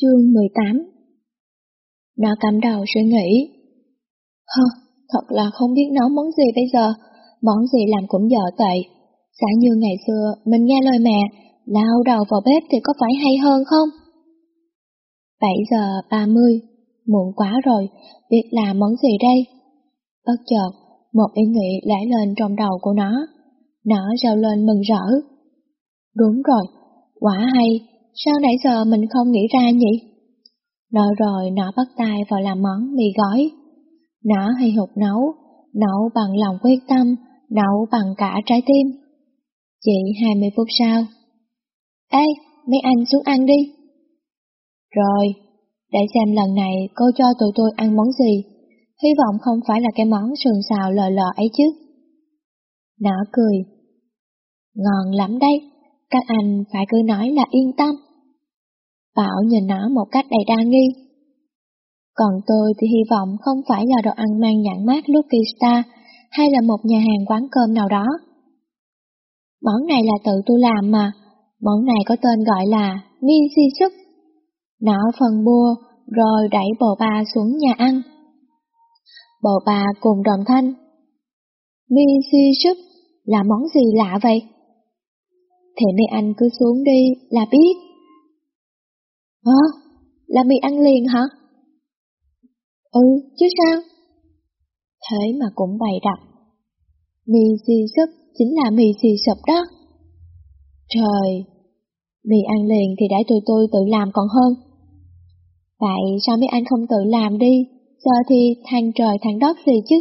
Chương 18 Nó cắm đầu suy nghĩ. Hơ, thật là không biết nấu món gì bây giờ, món gì làm cũng dở tệ. Giả như ngày xưa mình nghe lời mẹ, lao đầu vào bếp thì có phải hay hơn không? 7 giờ 30, muộn quá rồi, biết làm món gì đây? Bất chợt, một ý nghĩ lãi lên trong đầu của nó. Nó reo lên mừng rỡ. Đúng rồi, quả hay, sao nãy giờ mình không nghĩ ra nhỉ? Nói rồi nó bắt tay vào làm món mì gói. Nó hay hụt nấu, nấu bằng lòng quyết tâm, nấu bằng cả trái tim. Chỉ 20 phút sau. Ê, mấy anh xuống ăn đi. Rồi, để xem lần này cô cho tụi tôi ăn món gì. Hy vọng không phải là cái món sườn xào lờ lờ ấy chứ. Nó cười. Ngon lắm đấy, các anh phải cứ nói là yên tâm. Bảo nhìn nó một cách đầy đa nghi. Còn tôi thì hy vọng không phải là đồ ăn mang nhãn mát Lucky Star hay là một nhà hàng quán cơm nào đó. Món này là tự tôi làm mà, món này có tên gọi là Minzy Soup. Nó phần bua rồi đẩy bồ ba xuống nhà ăn. Bồ ba cùng đồng thanh. Minzy là món gì lạ vậy? Thì mấy anh cứ xuống đi là biết. Hả? Là mì ăn liền hả? Ừ, chứ sao? Thế mà cũng bày đặt. Mì xì sụp chính là mì xì sụp đó. Trời, mì ăn liền thì để tụi tôi tự làm còn hơn. Vậy sao mấy anh không tự làm đi, giờ thì than trời than đất gì chứ?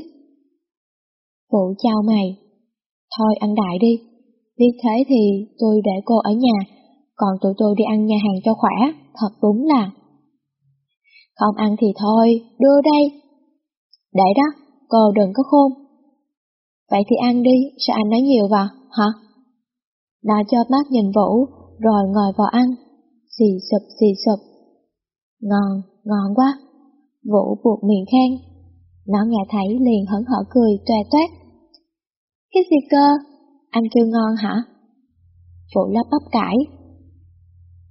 Phụ chào mày. Thôi ăn đại đi, biết thế thì tôi để cô ở nhà, còn tụi tôi đi ăn nhà hàng cho khỏe, thật đúng là. Không ăn thì thôi, đưa đây. Để đó, cô đừng có khôn. Vậy thì ăn đi, sao anh nói nhiều vào, hả? Nó cho mắt nhìn Vũ, rồi ngồi vào ăn. Xì sụp xì sụp. Ngon, ngon quá. Vũ buộc miệng khen. Nó nghe thấy liền hấn hở cười toe toét. Cái gì cơ? Anh kêu ngon hả? Vũ lắp bắp cãi.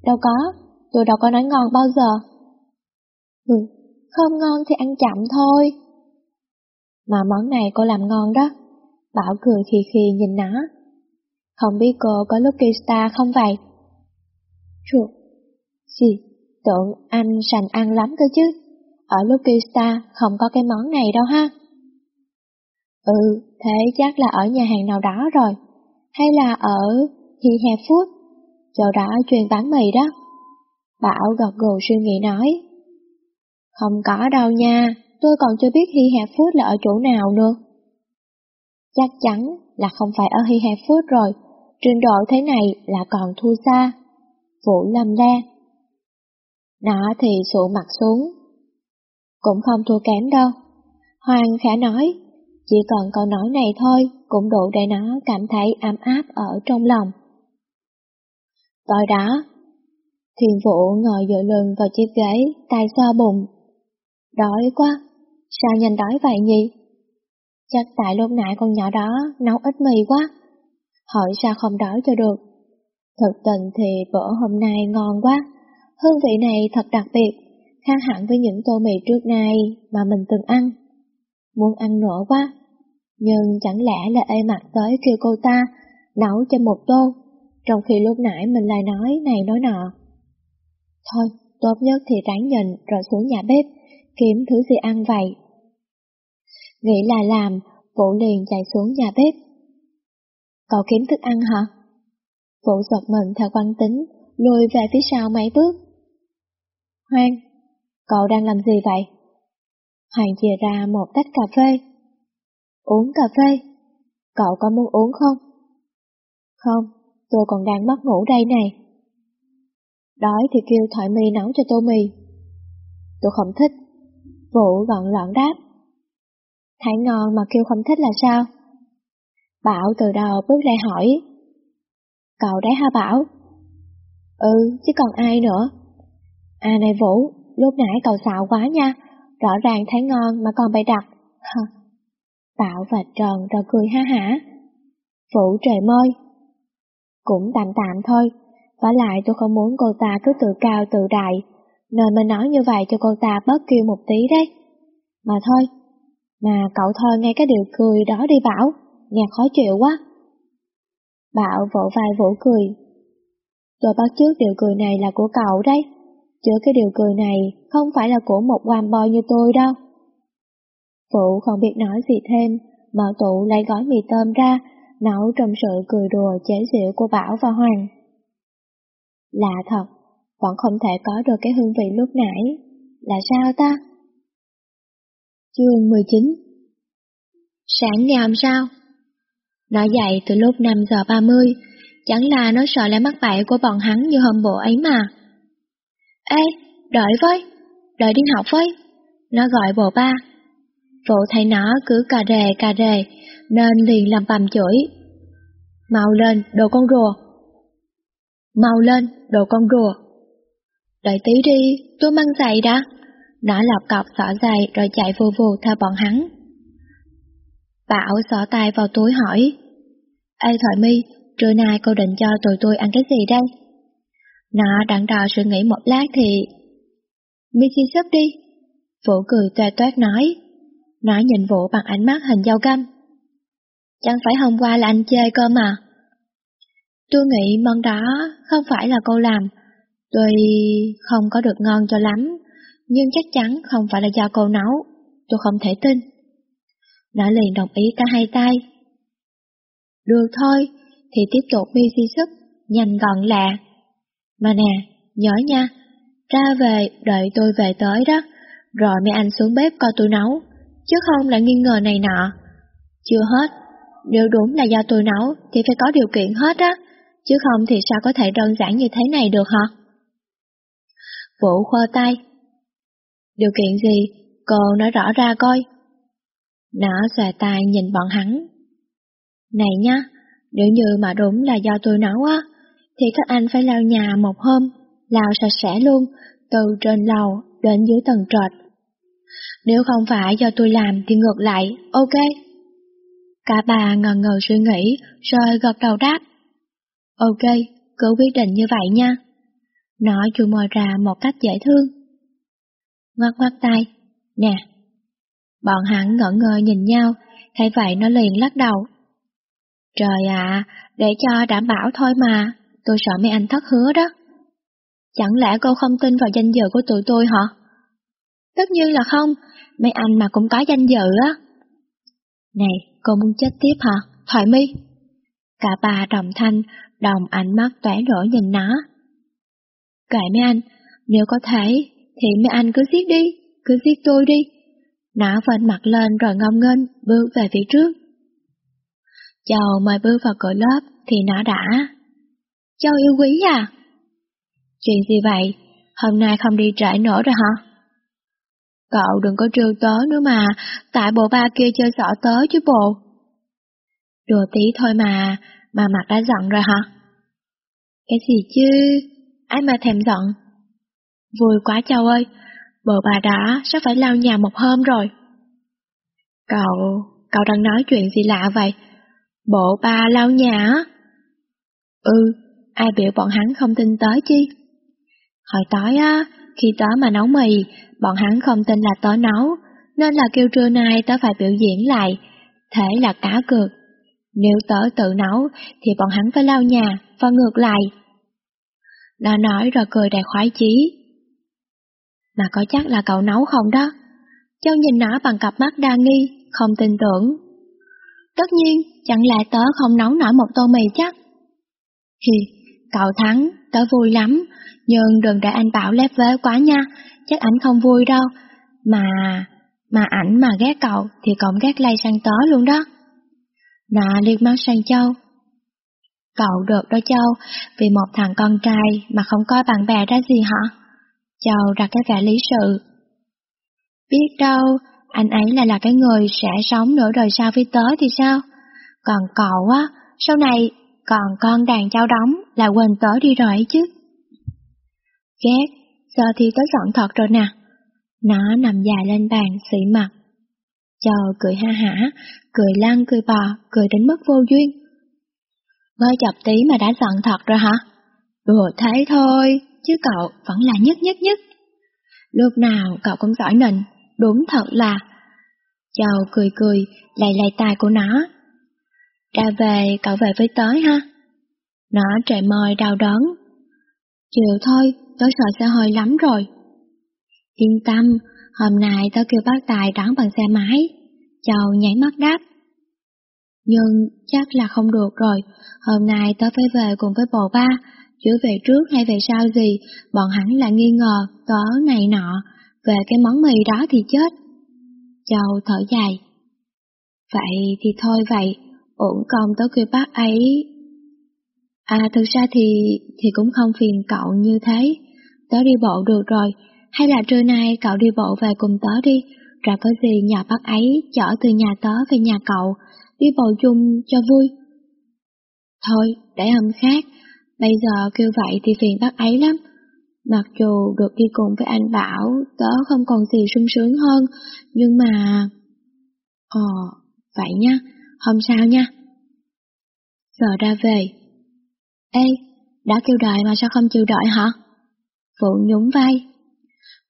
Đâu có, tôi đâu có nói ngon bao giờ. Ừ, không ngon thì ăn chậm thôi. Mà món này cô làm ngon đó. Bảo cười khi khi nhìn nó. Không biết cô có Lucky Star không vậy? Chuột. Gì? Tưởng anh sành ăn lắm cơ chứ. Ở Lucky Star không có cái món này đâu ha. Ừ, thế chắc là ở nhà hàng nào đó rồi. Hay là ở thì hè Food, chỗ đó chuyên bán mì đó. Bảo gật gù suy nghĩ nói. Không có đâu nha, tôi còn chưa biết Hy Have Phước là ở chỗ nào nữa. Chắc chắn là không phải ở Hy Have Phước rồi, trình độ thế này là còn thua xa. Vũ lâm le. Nó thì sụ mặt xuống. Cũng không thua kém đâu. Hoàng khả nói, chỉ cần câu nói này thôi cũng đủ để nó cảm thấy ấm áp ở trong lòng. Tối đó, Thiên Vũ ngồi dựa lưng vào chiếc ghế, tay xoa bụng. Đói quá, sao nhanh đói vậy nhỉ? Chắc tại lúc nãy con nhỏ đó nấu ít mì quá. Hỏi sao không đói cho được. Thực tình thì bữa hôm nay ngon quá, hương vị này thật đặc biệt, khác hẳn với những tô mì trước nay mà mình từng ăn. Muốn ăn nữa quá, nhưng chẳng lẽ là ê mặt tới kêu cô ta nấu cho một tô, trong khi lúc nãy mình lại nói này nói nọ. Thôi, tốt nhất thì ráng nhận rồi xuống nhà bếp, kiếm thứ gì ăn vậy. Nghĩ là làm, Vũ liền chạy xuống nhà bếp. Cậu kiếm thức ăn hả? Vũ giật mình theo quan tính, lùi về phía sau mấy bước. Hoang, cậu đang làm gì vậy? Hoàng chia ra một tách cà phê. Uống cà phê? Cậu có muốn uống không? Không, tôi còn đang mất ngủ đây này. Đói thì kêu thoại mì nấu cho tô mì. Tôi không thích. Vũ gọn lọn đáp. Thấy ngon mà kêu không thích là sao? Bảo từ đầu bước lại hỏi. Cậu đấy ha Bảo? Ừ, chứ còn ai nữa? À này Vũ, lúc nãy cậu xạo quá nha, rõ ràng thấy ngon mà còn bày đặt. Bảo và Trần rồi cười ha hả. Vũ trời mơi. Cũng tạm tạm thôi, và lại tôi không muốn cô ta cứ tự cao tự đại, nên mình nói như vậy cho cô ta bớt kêu một tí đấy. Mà thôi, mà cậu thôi nghe cái điều cười đó đi Bảo, nghe khó chịu quá. Bảo vỗ vai vỗ cười. Tôi bắt trước điều cười này là của cậu đấy, chứ cái điều cười này không phải là của một quan boy như tôi đâu. Phụ không biết nói gì thêm, mở tủ lấy gói mì tôm ra, nấu trong sự cười đùa chế giễu của Bảo và Hoàng. Lạ thật, vẫn không thể có được cái hương vị lúc nãy. Là sao ta? Chương 19 Sáng ngày hôm sau Nó dậy từ lúc 5 giờ 30, chẳng là nó sợ lại mắc bậy của bọn hắn như hôm bộ ấy mà. Ê, đợi với, đợi đi học với. Nó gọi bộ ba. Phụ thấy nó cứ cà rề cà rề, nên liền làm bầm chửi. Mau lên, đồ con rùa. Mau lên, đồ con rùa. Đợi tí đi, tôi mang giày đã. Nó lọc cọc xỏ giày rồi chạy vù vù theo bọn hắn. Bảo xỏ tay vào túi hỏi. Ê Thoại My, trưa nay cô định cho tụi tôi ăn cái gì đây? Nó đặng đò suy nghĩ một lát thì... mi xin sắp đi. Vũ cười toe toét nói. Nó nhìn Vũ bằng ánh mắt hình dao găm. Chẳng phải hôm qua là anh chơi cơ mà. Tôi nghĩ món đó không phải là cô làm, Tuy không có được ngon cho lắm, nhưng chắc chắn không phải là do cô nấu, tôi không thể tin. Nó liền đồng ý cả hai tay. Được thôi, thì tiếp tục đi si sức, nhanh gọn lẹ. Mà nè, nhớ nha, ra về đợi tôi về tới đó, rồi mấy anh xuống bếp coi tôi nấu, chứ không lại nghi ngờ này nọ. Chưa hết, nếu đúng là do tôi nấu thì phải có điều kiện hết á, chứ không thì sao có thể đơn giản như thế này được hả? Vũ khoa tay. Điều kiện gì? Cô nói rõ ra coi. Nó xòe tay nhìn bọn hắn. Này nhá, nếu như mà đúng là do tôi nấu á, thì các anh phải lau nhà một hôm, lau sạch sẽ luôn, từ trên lầu đến dưới tầng trệt. Nếu không phải do tôi làm thì ngược lại, ok. Cả bà ngần ngờ suy nghĩ, rồi gật đầu đáp. Ok, cứ quyết định như vậy nha. Nó chu môi ra một cách dễ thương. Ngoắt ngoắt tay, nè. Bọn hắn ngỡ ngơ nhìn nhau, thấy vậy nó liền lắc đầu. Trời ạ, để cho đảm bảo thôi mà, tôi sợ mấy anh thất hứa đó. Chẳng lẽ cô không tin vào danh dự của tụi tôi hả? Tất nhiên là không, mấy anh mà cũng có danh dự á. Này, cô muốn chết tiếp hả? Thoại mi. Cả ba đồng thanh, đồng ánh mắt tỏa rỡ nhìn nó. Kệ mấy anh, nếu có thể, thì mấy anh cứ giết đi, cứ giết tôi đi. Nó vệnh mặt lên rồi ngông nghênh bước về phía trước. Châu mời bước vào cửa lớp thì nó đã. Châu yêu quý à? Chuyện gì vậy? Hôm nay không đi trễ nữa rồi hả? Cậu đừng có trêu tớ nữa mà, tại bộ ba kia chơi xỏ tớ chứ bộ. Đùa tí thôi mà, mà mặt đã giận rồi hả? Cái gì chứ? ai mà thèm giận. Vui quá cháu ơi, bộ bà đã sắp phải lao nhà một hôm rồi. Cậu, cậu đang nói chuyện gì lạ vậy? Bộ ba lao nhà á? Ừ, ai biểu bọn hắn không tin tới chi? Hồi tối á, khi tớ mà nấu mì, bọn hắn không tin là tớ nấu, nên là kêu trưa nay tớ phải biểu diễn lại, thế là cá cược. Nếu tớ tự nấu, thì bọn hắn phải lao nhà, và ngược lại. Nó nói rồi cười đầy khoái chí. Mà có chắc là cậu nấu không đó? Châu nhìn nó bằng cặp mắt đa nghi, không tin tưởng. Tất nhiên, chẳng lẽ tớ không nấu nổi một tô mì chắc? Hì, cậu thắng, tớ vui lắm, nhưng đừng để anh Bảo lép vế quá nha, chắc ảnh không vui đâu. Mà, mà ảnh mà ghét cậu thì cậu ghét lây sang tớ luôn đó. Nà liếc mắt sang Châu, Cậu được đó Châu, vì một thằng con trai mà không coi bạn bè ra gì hả? Châu đặt cái vẻ lý sự. Biết đâu, anh ấy là là cái người sẽ sống nửa đời sau với tớ thì sao? Còn cậu á, sau này còn con đàn châu đóng là quên tớ đi rồi ấy chứ. Ghét, giờ thì tớ giận thật rồi nè. Nó nằm dài lên bàn, xị mặt. Châu cười ha hả, cười lăn cười bò, cười đến mức vô duyên. Mới chập tí mà đã giận thật rồi hả? Đùa thế thôi, chứ cậu vẫn là nhất nhất nhất. Lúc nào cậu cũng giỏi nịnh, đúng thật là... Châu cười cười, lầy lầy tai của nó. Ra về, cậu về với tới ha. Nó trời mời đau đớn. Chiều thôi, tớ sợ xe hơi lắm rồi. Yên tâm, hôm nay tớ kêu bác Tài đón bằng xe máy. Châu nháy mắt đáp. Nhưng chắc là không được rồi, hôm nay tớ phải về cùng với bồ ba, chứ về trước hay về sau gì, bọn hắn lại nghi ngờ tớ này nọ, về cái món mì đó thì chết. Châu thở dài. Vậy thì thôi vậy, ổn công tớ kêu bác ấy. À thực ra thì thì cũng không phiền cậu như thế, tớ đi bộ được rồi, hay là trưa nay cậu đi bộ về cùng tớ đi, ra có gì nhà bác ấy chở từ nhà tớ về nhà cậu, đi bầu chung cho vui. Thôi, để hôm khác, bây giờ kêu vậy thì phiền bác ấy lắm. Mặc dù được đi cùng với anh Bảo, tớ không còn gì sung sướng hơn, nhưng mà... Ờ, vậy nha, hôm sau nha. Giờ ra về. Ê, đã kêu đợi mà sao không chịu đợi hả? Phụ nhún vai.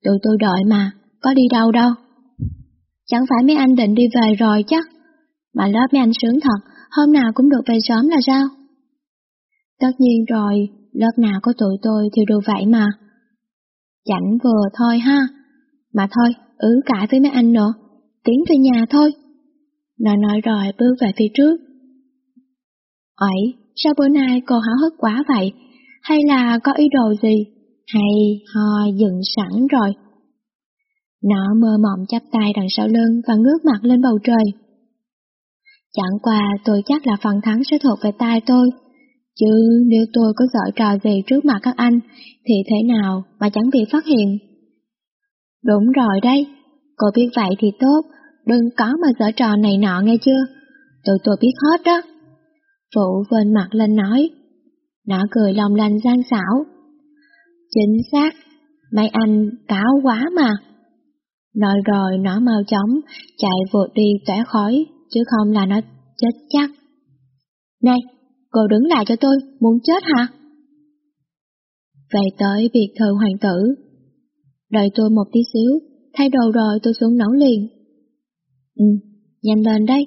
Tụi tôi đợi mà, có đi đâu đâu. Chẳng phải mấy anh định đi về rồi chắc. Mà lớp mấy anh sướng thật, hôm nào cũng được về sớm là sao? Tất nhiên rồi, lớp nào có tụi tôi thì được vậy mà. chảnh vừa thôi ha. Mà thôi, ứ cãi với mấy anh nữa, tiến về nhà thôi. Nó nói rồi bước về phía trước. Ấy, sao bữa nay cô háo hức quá vậy? Hay là có ý đồ gì? Hay ho dựng sẵn rồi? Nó mơ mộng chắp tay đằng sau lưng và ngước mặt lên bầu trời. Chẳng qua tôi chắc là phần thắng sẽ thuộc về tay tôi. Chứ nếu tôi có giỏi trò gì trước mặt các anh, thì thế nào mà chẳng bị phát hiện? Đúng rồi đấy, cô biết vậy thì tốt, đừng có mà giở trò này nọ nghe chưa? Tụi tôi biết hết đó. Phụ vên mặt lên nói. Nó cười lòng lành gian xảo. Chính xác, mấy anh cáo quá mà. Nói rồi nó mau chóng, chạy vượt đi tỏa khói, chứ không là nó chết chắc. Này, cô đứng lại cho tôi, muốn chết hả? Về tới biệt thự hoàng tử. Đợi tôi một tí xíu, thay đồ rồi tôi xuống nấu liền. Ừ, nhanh lên đấy.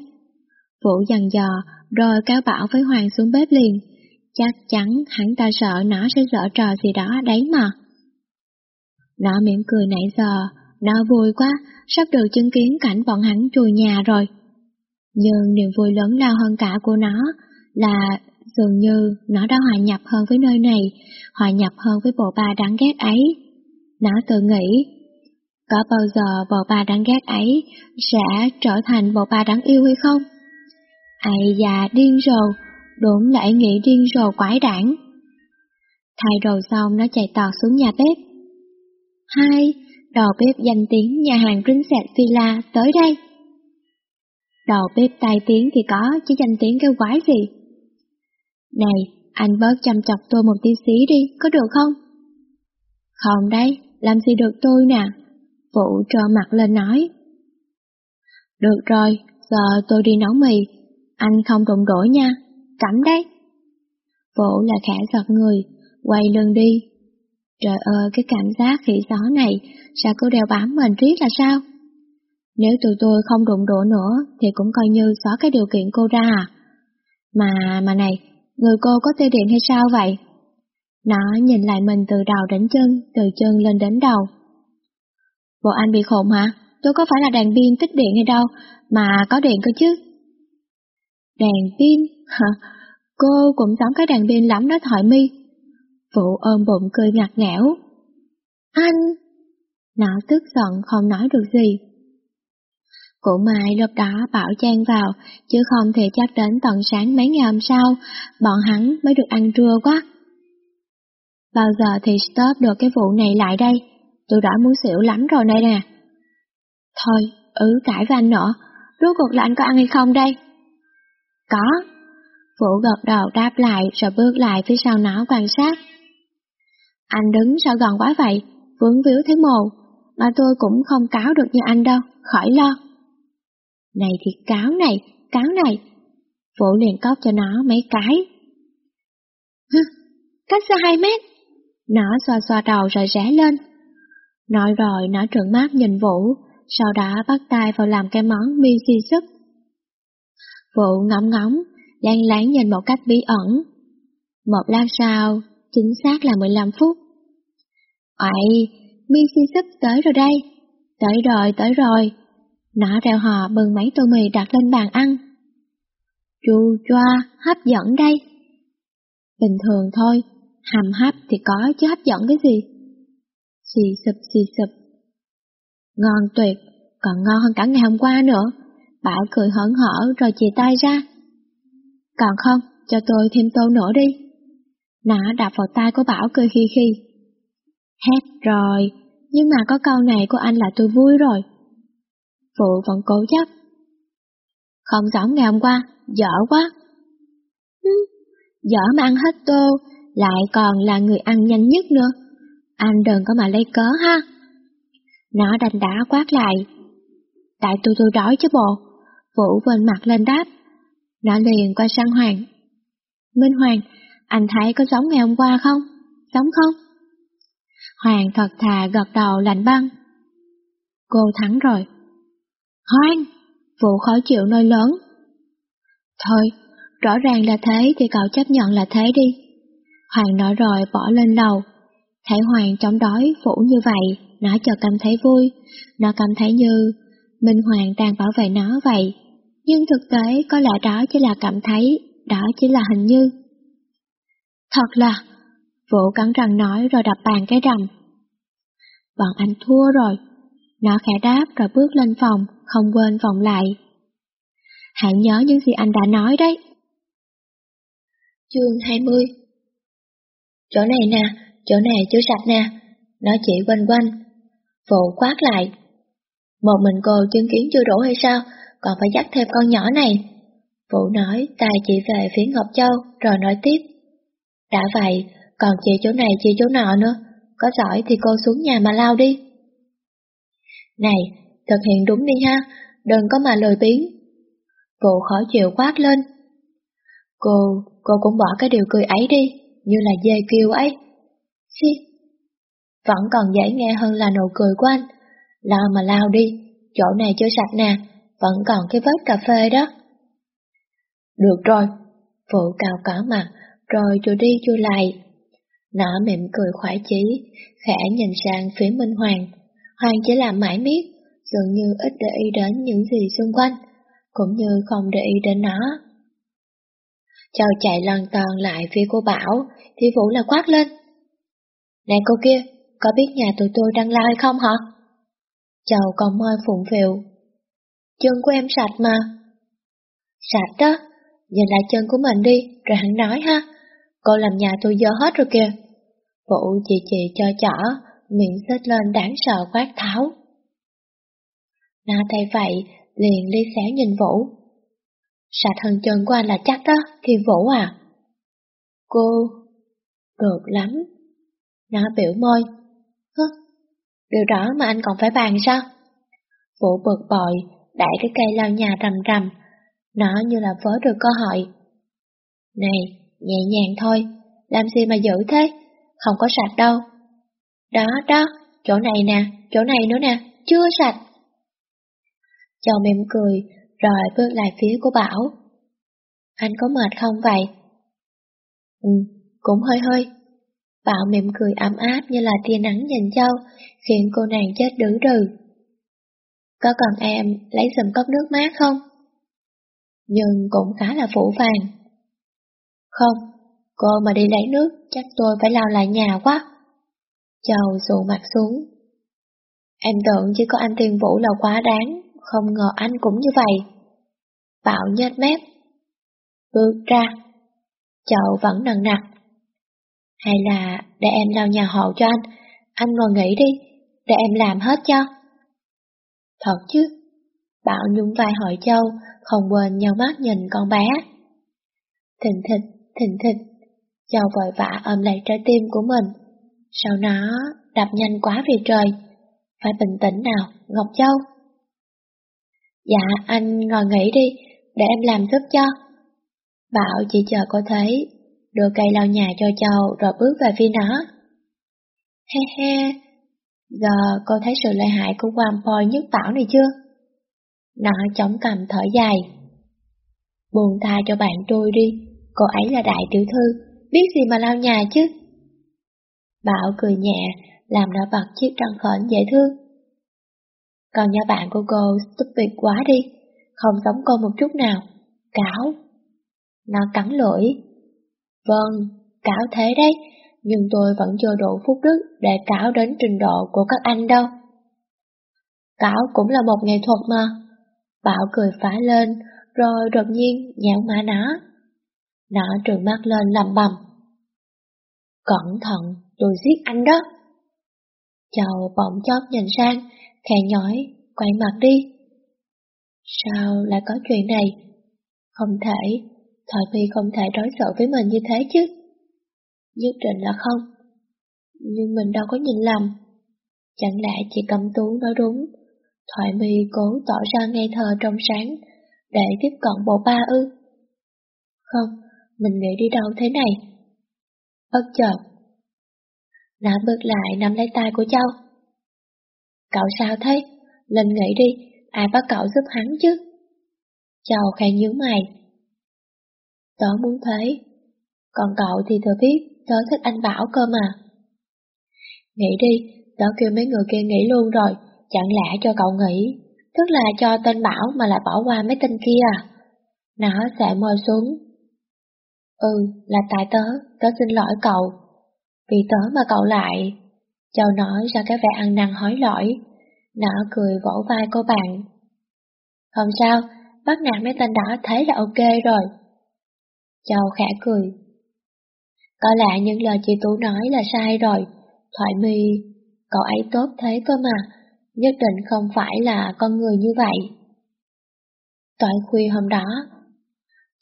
Vũ dằn dò, rồi cáo bảo với Hoàng xuống bếp liền. Chắc chắn hắn ta sợ nó sẽ dở trò gì đó đấy mà. Nó mỉm cười nãy giờ, nó vui quá, sắp được chứng kiến cảnh bọn hắn chùi nhà rồi. Nhưng niềm vui lớn lao hơn cả của nó là dường như nó đã hòa nhập hơn với nơi này, hòa nhập hơn với bộ ba đáng ghét ấy. Nó tự nghĩ, có bao giờ bộ ba đáng ghét ấy sẽ trở thành bộ ba đáng yêu hay không? Ây già điên rồ, đúng là nghĩ điên rồ quái đản. Thay đồ xong nó chạy tọt xuống nhà bếp. Hai, đầu bếp danh tiếng nhà hàng Princess Villa tới đây. Đầu bếp tai tiếng thì có, chứ danh tiếng cái quái gì. Này, anh bớt chăm chọc tôi một tí xí đi, có được không? Không đấy, làm gì được tôi nè. Vũ trơ mặt lên nói. Được rồi, giờ tôi đi nấu mì, anh không đụng đổi nha, cẩm đấy. Vũ là khẽ giật người, quay lưng đi. Trời ơi, cái cảm giác khỉ gió này, sao cứ đeo bám mình riết là sao? Nếu tụi tôi không đụng độ nữa, thì cũng coi như xóa cái điều kiện cô ra à? Mà, mà này, người cô có tê điện hay sao vậy? Nó nhìn lại mình từ đầu đến chân, từ chân lên đến đầu. Bộ anh bị khùng hả? Tôi có phải là đèn pin tích điện hay đâu, mà có điện cơ chứ? Đèn pin? Hả? Cô cũng giống cái đèn pin lắm đó thoại mi. Phụ ôm bụng cười ngặt nghẽo. Anh! Nó tức giận không nói được gì. Cụ Mai lúc đó bảo trang vào, chứ không thể chắc đến tận sáng mấy ngày hôm sau, bọn hắn mới được ăn trưa quá. Bao giờ thì stop được cái vụ này lại đây? Tôi đã muốn xỉu lắm rồi đây nè. Thôi, ứ cãi với anh nữa, rốt cuộc là anh có ăn hay không đây? Có. Vũ gật đầu đáp lại rồi bước lại phía sau nó quan sát. Anh đứng sao gần quá vậy, vướng víu thế mồ, mà tôi cũng không cáo được như anh đâu, khỏi lo. Này thì cáo này, cáo này. Vũ liền cóp cho nó mấy cái. Hứ, cách xa hai mét. Nó xoa xoa đầu rồi rẽ lên. Nói rồi nó trợn mắt nhìn Vũ, sau đó bắt tay vào làm cái món mi si sức. Vũ ngóng ngóng, đang láng nhìn một cách bí ẩn. Một lát sau, chính xác là 15 phút. Ây, mi sắp tới rồi đây. Tới rồi, tới rồi. Nó reo hò bưng mấy tô mì đặt lên bàn ăn. Chu choa, hấp dẫn đây. Bình thường thôi, hầm hấp thì có chứ hấp dẫn cái gì. Xì sụp xì sụp. Ngon tuyệt, còn ngon hơn cả ngày hôm qua nữa. Bảo cười hớn hở rồi chia tay ra. Còn không, cho tôi thêm tô nữa đi. Nó đạp vào tay của Bảo cười khi khi. Hết rồi, nhưng mà có câu này của anh là tôi vui rồi. Phụ vẫn cố chấp. Không giống ngày hôm qua, dở quá. Dở mà ăn hết tô, lại còn là người ăn nhanh nhất nữa. Anh đừng có mà lấy cớ ha. Nó đành đá quát lại. Tại tôi tôi đói chứ bộ. Vũ vên mặt lên đáp. Nó liền qua sang Hoàng. Minh Hoàng, anh thấy có giống ngày hôm qua không? Giống không? Hoàng thật thà gật đầu lạnh băng. Cô thắng rồi. Hoàng! Vụ khó chịu nơi lớn. Thôi, rõ ràng là thế thì cậu chấp nhận là thế đi. Hoàng nói rồi bỏ lên đầu. Thấy Hoàng chống đói phủ như vậy, nó chợt cảm thấy vui. Nó cảm thấy như Minh Hoàng đang bảo vệ nó vậy. Nhưng thực tế có lẽ đó chỉ là cảm thấy, đó chỉ là hình như. Thật là, Vũ cắn răng nói rồi đập bàn cái rầm. Bọn anh thua rồi. Nó khẽ đáp rồi bước lên phòng, không quên vòng lại. Hãy nhớ những gì anh đã nói đấy. Chương 20 Chỗ này nè, chỗ này chưa sạch nè. Nó chỉ quanh quanh. vũ quát lại. Một mình cô chứng kiến chưa đủ hay sao, còn phải dắt thêm con nhỏ này. Vũ nói, tài chỉ về phía Ngọc Châu, rồi nói tiếp. Đã vậy, còn chị chỗ này chị chỗ nọ nữa, có giỏi thì cô xuống nhà mà lao đi. Này, thực hiện đúng đi ha, đừng có mà lời biếng. Vụ khó chịu quát lên. Cô, cô cũng bỏ cái điều cười ấy đi, như là dê kêu ấy. Xí. Vẫn còn dễ nghe hơn là nụ cười của anh. Lao mà lao đi, chỗ này chưa sạch nè, vẫn còn cái vết cà phê đó. Được rồi, phụ cào cỏ mặt, rồi chùa đi chùa lại. Nó mỉm cười khoái chí, khẽ nhìn sang phía Minh Hoàng. Hoàng chỉ làm mãi miết, dường như ít để ý đến những gì xung quanh, cũng như không để ý đến nó. Châu chạy lần toàn lại phía cô Bảo, thì Vũ là quát lên. Này cô kia, có biết nhà tụi tôi đang lao hay không hả? Châu còn môi phụng phiệu. Chân của em sạch mà. Sạch đó, nhìn lại chân của mình đi, rồi hẳn nói ha. Cô làm nhà tôi dơ hết rồi kìa. Vũ chị chị cho chỏ, miệng xích lên đáng sợ quát tháo. Nó thấy vậy, liền ly xéo nhìn Vũ. Sạch hơn chân của anh là chắc đó, Thiên Vũ à. Cô... Được lắm. Nó biểu môi. Hứ, điều đó mà anh còn phải bàn sao? Vũ bực bội, đẩy cái cây lao nhà rầm rầm. Nó như là vớ được cơ hội. Này, nhẹ nhàng thôi, làm gì mà dữ thế? Không có sạch đâu. Đó, đó, chỗ này nè, chỗ này nữa nè, chưa sạch. Châu mỉm cười, rồi bước lại phía của Bảo. Anh có mệt không vậy? Ừ, cũng hơi hơi. Bảo mỉm cười ấm áp như là tia nắng nhìn Châu, khiến cô nàng chết đứ rừ. Có cần em lấy giùm cốc nước mát không? Nhưng cũng khá là phủ vàng. Không, cô mà đi lấy nước chắc tôi phải lao lại nhà quá. Châu dụ mặt xuống. Em tưởng chỉ có anh Thiên Vũ là quá đáng, không ngờ anh cũng như vậy. Bảo nhếch mép. Bước ra. Châu vẫn nặng nặc. Hay là để em lao nhà hộ cho anh, anh ngồi nghỉ đi, để em làm hết cho. Thật chứ? Bảo nhung vai hỏi Châu, không quên nhau mắt nhìn con bé. Thình thịch, thình thịch, Châu vội vã ôm lại trái tim của mình. Sau nó đập nhanh quá vì trời. Phải bình tĩnh nào, Ngọc Châu. Dạ, anh ngồi nghỉ đi, để em làm giúp cho. Bảo chỉ chờ cô thấy, đưa cây lau nhà cho Châu rồi bước về phía nó. He he, Giờ cô thấy sự lợi hại của One poi nhất bảo này chưa? Nó chống cầm thở dài. Buồn tha cho bạn tôi đi, cô ấy là đại tiểu thư, biết gì mà lao nhà chứ. Bảo cười nhẹ, làm nó bật chiếc răng khẩn dễ thương. Còn nhà bạn của cô stupid quá đi, không giống cô một chút nào. Cáo. Nó cắn lưỡi. Vâng, cáo thế đấy, nhưng tôi vẫn chưa đủ phúc đức để cáo đến trình độ của các anh đâu. Cáo cũng là một nghệ thuật mà. Bảo cười phá lên, rồi đột nhiên nhạo mà nó. Nó trừng mắt lên lầm bầm. Cẩn thận, tôi giết anh đó. Châu bỗng chót nhìn sang, khẽ nhói, quay mặt đi. Sao lại có chuyện này? Không thể, Thoại Phi không thể đối xử với mình như thế chứ. Nhất định là không. Nhưng mình đâu có nhìn lầm. Chẳng lẽ chị cầm Tú nói đúng, Thoại My cố tỏ ra ngây thơ trong sáng, để tiếp cận bộ ba ư? Không, mình nghĩ đi đâu thế này? Bất chợt. nó bước lại nắm lấy tay của Châu. Cậu sao thế? Lên nghĩ đi, ai bắt cậu giúp hắn chứ? Châu khẽ nhíu mày. Tớ muốn thế, còn cậu thì thừa biết tớ thích anh Bảo cơ mà. Nghĩ đi, tớ kêu mấy người kia nghĩ luôn rồi, chẳng lẽ cho cậu nghĩ, tức là cho tên Bảo mà lại bỏ qua mấy tên kia à? Nó sẽ mời xuống. Ừ, là tại tớ, tớ xin lỗi cậu. Vì tớ mà cậu lại. Châu nói ra cái vẻ ăn năn hối lỗi. Nở cười vỗ vai cô bạn. Không sao, bắt nạt mấy tên đó thấy là ok rồi. Châu khẽ cười. Có lẽ những lời chị Tú nói là sai rồi. Thoại mi, cậu ấy tốt thế cơ mà, nhất định không phải là con người như vậy. Tối khuya hôm đó,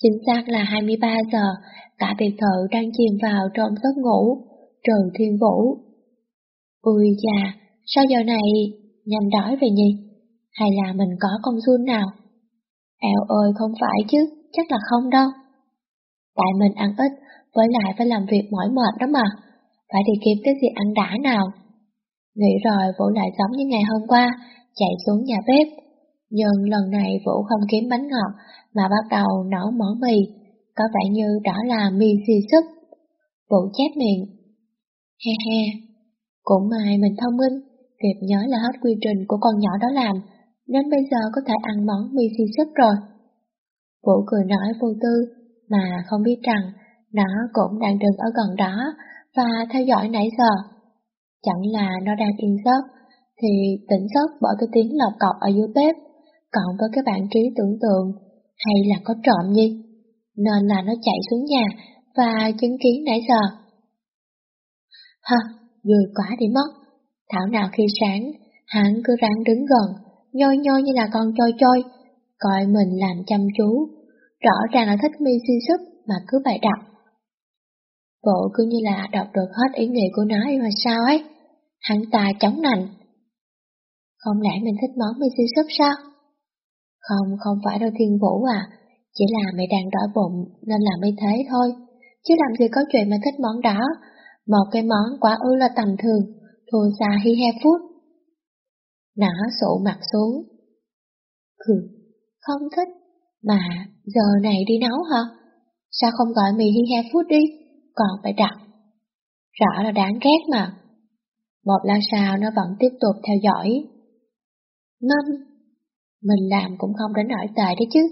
chính xác là 23 giờ, cả biệt thự đang chìm vào trong giấc ngủ, trừ thiên vũ. Ui già, sao giờ này nhanh đói về nhỉ? Hay là mình có con run nào? Eo ơi không phải chứ, chắc là không đâu. Tại mình ăn ít, với lại phải làm việc mỏi mệt đó mà, phải đi kiếm cái gì ăn đã nào. Nghĩ rồi Vũ lại giống như ngày hôm qua, chạy xuống nhà bếp. Nhưng lần này Vũ không kiếm bánh ngọt mà bắt đầu nấu món mì, có vẻ như đó là mì xì sức. Vũ chép miệng. He he, cũng may mình thông minh, kịp nhớ là hết quy trình của con nhỏ đó làm, nên bây giờ có thể ăn món mì xì sức rồi. Vũ cười nói vô tư, mà không biết rằng nó cũng đang đứng ở gần đó và theo dõi nãy giờ. Chẳng là nó đang yên giấc, thì tỉnh giấc bỏ cái tiếng lọc cọc ở dưới bếp, cộng với cái bản trí tưởng tượng, hay là có trộm gì? Nên là nó chạy xuống nhà và chứng kiến nãy giờ. Hơ, vui quá đi mất. Thảo nào khi sáng, hắn cứ ráng đứng gần, nhoi nhoi như là con trôi trôi, coi mình làm chăm chú. Rõ ràng là thích mi suy sức mà cứ bày đặt. Bộ cứ như là đọc được hết ý nghĩa của nó mà sao ấy. Hắn ta chống nạnh. Không lẽ mình thích món mì siêu súp sao? Không, không phải đâu Thiên Vũ à. Chỉ là mày đang đói bụng nên làm mới thế thôi. Chứ làm gì có chuyện mà thích món đó. Một cái món quá ư là tầm thường, thua xa hi he phút. Nó sụ mặt xuống. Hừ, không thích. Mà giờ này đi nấu hả? Sao không gọi mì hi he phút đi? còn phải đặt. Rõ là đáng ghét mà. Một lát sau nó vẫn tiếp tục theo dõi. Ngâm, mình làm cũng không đến nổi tệ đấy chứ,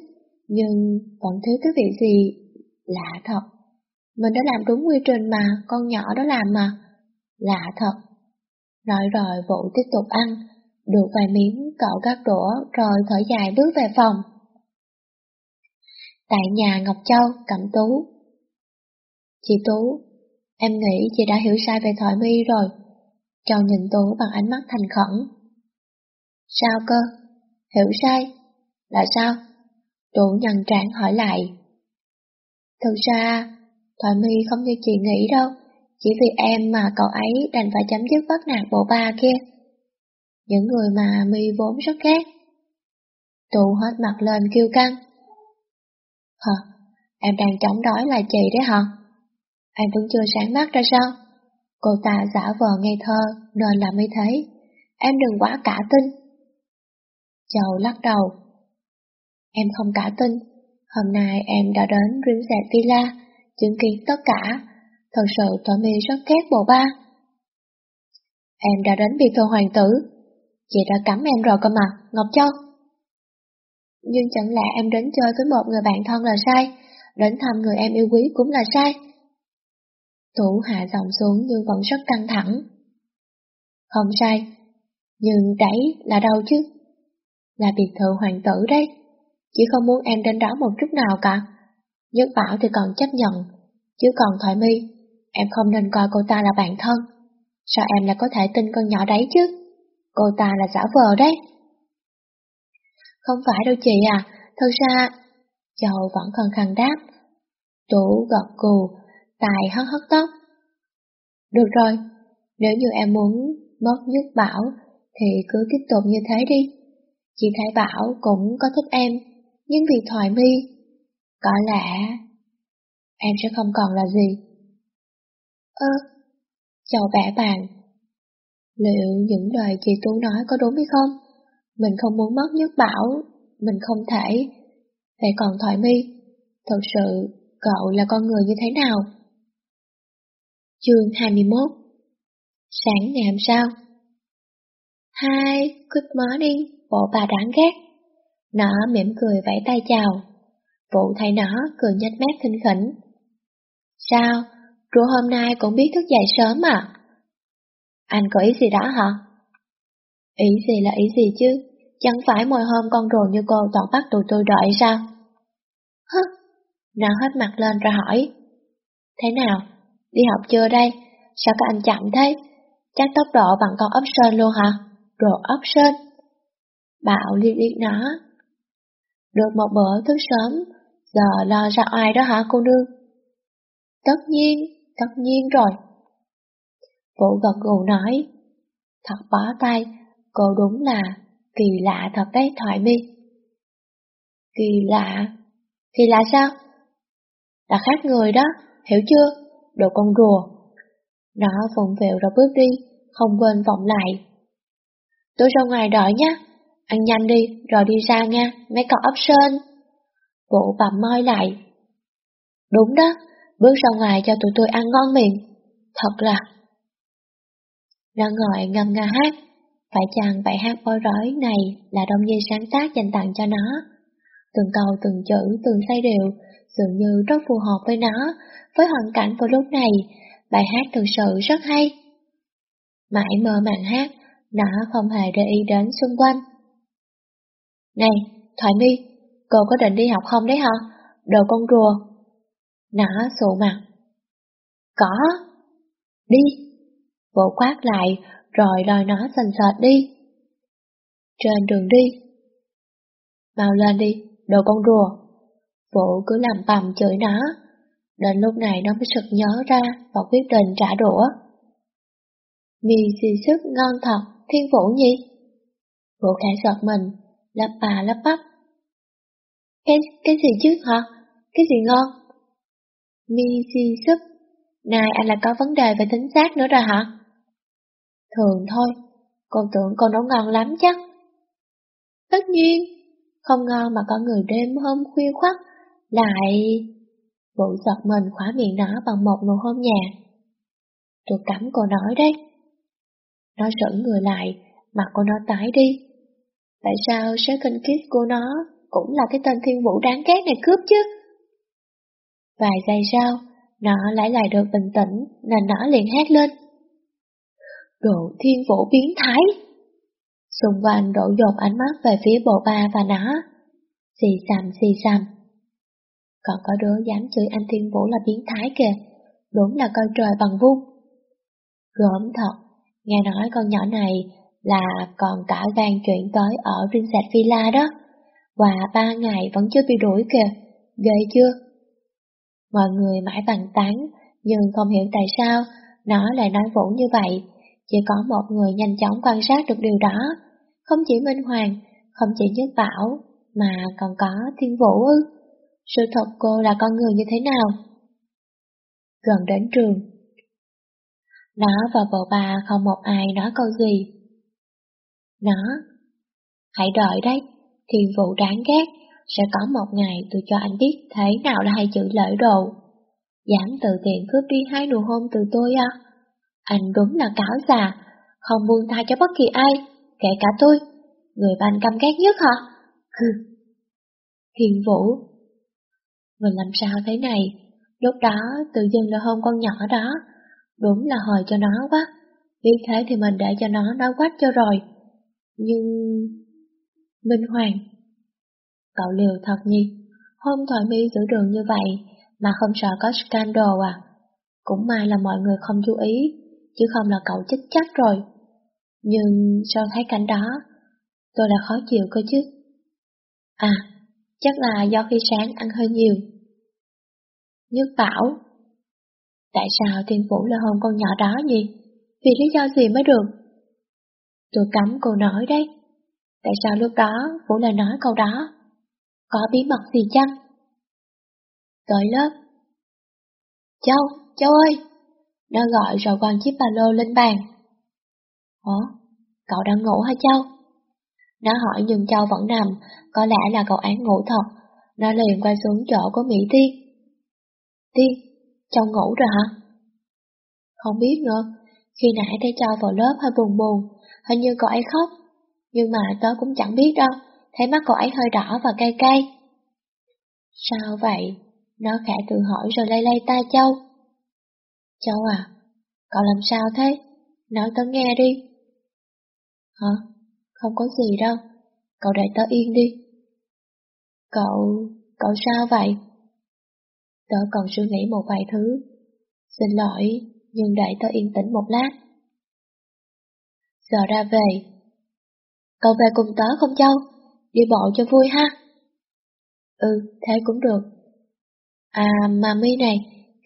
nhưng vẫn thiếu cái vị gì lạ thật. Mình đã làm đúng quy trình mà, con nhỏ đó làm mà. Lạ thật. Nói rồi vụ tiếp tục ăn, được vài miếng cậu các đũa rồi thở dài bước về phòng. Tại nhà Ngọc Châu, Cẩm Tú, Chị Tú, em nghĩ chị đã hiểu sai về Thoại My rồi. Châu nhìn Tú bằng ánh mắt thành khẩn. Sao cơ? Hiểu sai? Là sao? Tú nhằn trạng hỏi lại. Thực ra, Thoại My không như chị nghĩ đâu. Chỉ vì em mà cậu ấy đành phải chấm dứt bắt nạt bộ ba kia. Những người mà My vốn rất ghét. tụ hết mặt lên kêu căng. hờ, Em đang chống đói là chị đấy hả? em vẫn chưa sáng mắt ra sao? Cô ta giả vờ ngây thơ nên là mới thấy. em đừng quá cả tin. Châu lắc đầu. Em không cả tin, hôm nay em đã đến Ringside Villa, chứng kiến tất cả, thật sự Tommy rất ghét bộ ba. Em đã đến biệt thự hoàng tử, chị đã cắm em rồi cơ mà, Ngọc Châu. Nhưng chẳng lẽ em đến chơi với một người bạn thân là sai, đến thăm người em yêu quý cũng là sai. Thủ hạ giọng xuống nhưng vẫn rất căng thẳng. Không sai, nhưng đấy là đâu chứ? Là biệt thự hoàng tử đấy, chỉ không muốn em đến đó một chút nào cả. Nhất bảo thì còn chấp nhận, chứ còn Thoại My, em không nên coi cô ta là bạn thân. Sao em lại có thể tin con nhỏ đấy chứ? Cô ta là giả vờ đấy. Không phải đâu chị à, thật ra... Châu vẫn khăn khăn đáp. Tú gật cù, tài hất hất tóc. Được rồi, nếu như em muốn mất nhất bảo, thì cứ tiếp tục như thế đi. Chị Thái Bảo cũng có thích em, nhưng vì thoại mi, có lẽ em sẽ không còn là gì. Ơ, chào bẻ bàn. Liệu những lời chị Tu nói có đúng hay không? Mình không muốn mất nhất bảo, mình không thể. Vậy còn thoại mi, thật sự cậu là con người như thế nào? Chương 21 Sáng ngày hôm sau Hi, good morning, bộ bà đáng ghét. Nó mỉm cười vẫy tay chào. Vụ thấy nó cười nhếch mép khinh khỉnh. Sao, rùa hôm nay cũng biết thức dậy sớm à? Anh có ý gì đó hả? Ý gì là ý gì chứ? Chẳng phải mỗi hôm con rùa như cô toàn bắt tụi tôi đợi sao? Hứ, nó hết mặt lên rồi hỏi. Thế nào, đi học chưa đây? Sao các anh chậm thế? Chắc tốc độ bằng con ốc sên luôn hả? Đồ ốc sên. Bảo liên liên nó. Được một bữa thức sớm, giờ lo ra ai đó hả cô nương? Tất nhiên, tất nhiên rồi. Vũ gật gù nói. Thật bó tay, cô đúng là kỳ lạ thật đấy thoại mi. Kỳ lạ? Kỳ lạ sao? Là khác người đó, hiểu chưa? Đồ con rùa. Nó phụng vẹo rồi bước đi, không quên vọng lại. Tôi ra ngoài đợi nhé, ăn nhanh đi, rồi đi ra nha, mấy con ốc sên. Vũ bầm môi lại. Đúng đó, bước ra ngoài cho tụi tôi ăn ngon miệng. Thật là... Ra ngồi ngâm nga hát, phải chàng bài hát bối rối này là Đông Nhi sáng tác dành tặng cho nó? Từng câu từng chữ từng say đều dường như rất phù hợp với nó, với hoàn cảnh của lúc này, bài hát thực sự rất hay. Mãi mơ màng hát, nó không hề để ý đến xung quanh. Này, Thoại My, cô có định đi học không đấy hả? Đồ con rùa. Nó sụ mặt. Có. Đi. Bộ quát lại, rồi đòi nó sành sệt đi. Trên đường đi. Mau lên đi, đồ con rùa. Vũ cứ làm bầm chửi nó. Đến lúc này nó mới sực nhớ ra và quyết định trả đũa. Mì xì sức ngon thật, thiên vũ nhỉ? Vũ khẽ giật mình, lắp bà lắp bắp. Cái, cái gì chứ hả? Cái gì ngon? Mi si sức. Này anh là có vấn đề về tính xác nữa rồi hả? Thường thôi, con tưởng con nấu ngon lắm chắc. Tất nhiên, không ngon mà có người đêm hôm khuya khoắt, lại... Vũ giật mình khóa miệng nó bằng một nụ hôn nhạt. Tôi cắm cô nói đấy. Nó sững người lại, mặt cô nó tái đi. Tại sao sớ kinh kiếp của nó cũng là cái tên thiên vũ đáng ghét này cướp chứ? Vài giây sau, nó lại lại được bình tĩnh nên nó liền hét lên. Độ thiên vũ biến thái! Xung quanh đổ dồn ánh mắt về phía bộ ba và nó. Xì xàm xì xàm. Còn có đứa dám chửi anh thiên vũ là biến thái kìa, đúng là coi trời bằng vung. Gớm thật, nghe nói con nhỏ này là còn cả gan chuyện tới ở Rinsat Villa đó. Và ba ngày vẫn chưa bị đuổi kìa, ghê chưa? Mọi người mãi bằng tán, nhưng không hiểu tại sao nó lại nói vũ như vậy. Chỉ có một người nhanh chóng quan sát được điều đó, không chỉ Minh Hoàng, không chỉ Nhất Bảo, mà còn có Thiên Vũ ư. Sự thật cô là con người như thế nào? Gần đến trường, nó và bộ bà không một ai nói câu gì. Nó, hãy đợi đấy, thiên vụ đáng ghét, sẽ có một ngày tôi cho anh biết thế nào là hai chữ lợi đồ. Dám tự tiện cướp đi hai nụ hôn từ tôi à? Anh đúng là cáo già, không buông tha cho bất kỳ ai, kể cả tôi. Người bạn căm ghét nhất hả? Hừ. Thiên Vũ. Mình làm sao thế này? Lúc đó tự dưng là hôn con nhỏ đó. Đúng là hồi cho nó quá. Biết thế thì mình để cho nó nói quách cho rồi. Nhưng... Minh Hoàng. Cậu liều thật nhỉ? Hôm thoại mi giữa đường như vậy mà không sợ có scandal à? Cũng may là mọi người không chú ý, chứ không là cậu chết chắc rồi. Nhưng sao thấy cảnh đó, tôi là khó chịu cơ chứ. À, chắc là do khi sáng ăn hơi nhiều. Nhất bảo, tại sao thiên Vũ là hôn con nhỏ đó nhỉ? Vì lý do gì mới được? Tôi cấm cô nói đấy. Tại sao lúc đó Vũ lại nói câu đó? Có bí mật gì chăng? Tới lớp. Châu, Châu ơi! Nó gọi rồi quăng chiếc ba lô lên bàn. Ủa, cậu đang ngủ hả Châu? Nó hỏi nhưng Châu vẫn nằm, có lẽ là cậu án ngủ thật. Nó liền quay xuống chỗ của Mỹ Tiên. Tiên, Châu ngủ rồi hả? Không biết nữa, khi nãy thấy Châu vào lớp hơi buồn buồn, hình như cậu ấy khóc. Nhưng mà tớ cũng chẳng biết đâu, thấy mắt cậu ấy hơi đỏ và cay cay. Sao vậy? Nó khẽ tự hỏi rồi lay lay tay Châu. Châu à, cậu làm sao thế? Nói tớ nghe đi. Hả? Không có gì đâu, cậu để tớ yên đi. Cậu, cậu sao vậy? Tớ còn suy nghĩ một vài thứ. Xin lỗi, nhưng để tớ yên tĩnh một lát. Giờ ra về. Cậu về cùng tớ không Châu? Đi bộ cho vui ha. Ừ, thế cũng được. À, mà mi này,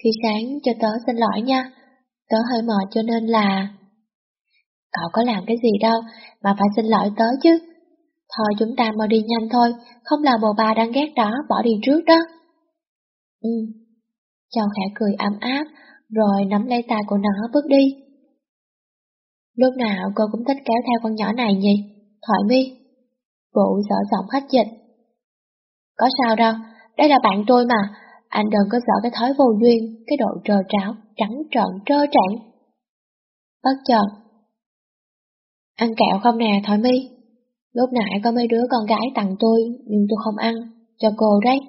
khi sáng cho tớ xin lỗi nha. Tớ hơi mệt cho nên là... Cậu có làm cái gì đâu, mà phải xin lỗi tớ chứ. Thôi chúng ta mau đi nhanh thôi, không là bồ bà đang ghét đó, bỏ đi trước đó. Ừ. Châu khẽ cười ấm áp, rồi nắm lấy tay của nó bước đi. Lúc nào cô cũng thích kéo theo con nhỏ này nhỉ? Thoại mi. Vụ dở giọng hết dịch. Có sao đâu, đây là bạn tôi mà, anh đừng có sợ cái thói vô duyên, cái độ trơ tráo, trắng trợn trơ trẽn. Bất chợt. Ăn kẹo không nè Thoại mi? Lúc nãy có mấy đứa con gái tặng tôi, nhưng tôi không ăn, cho cô đấy.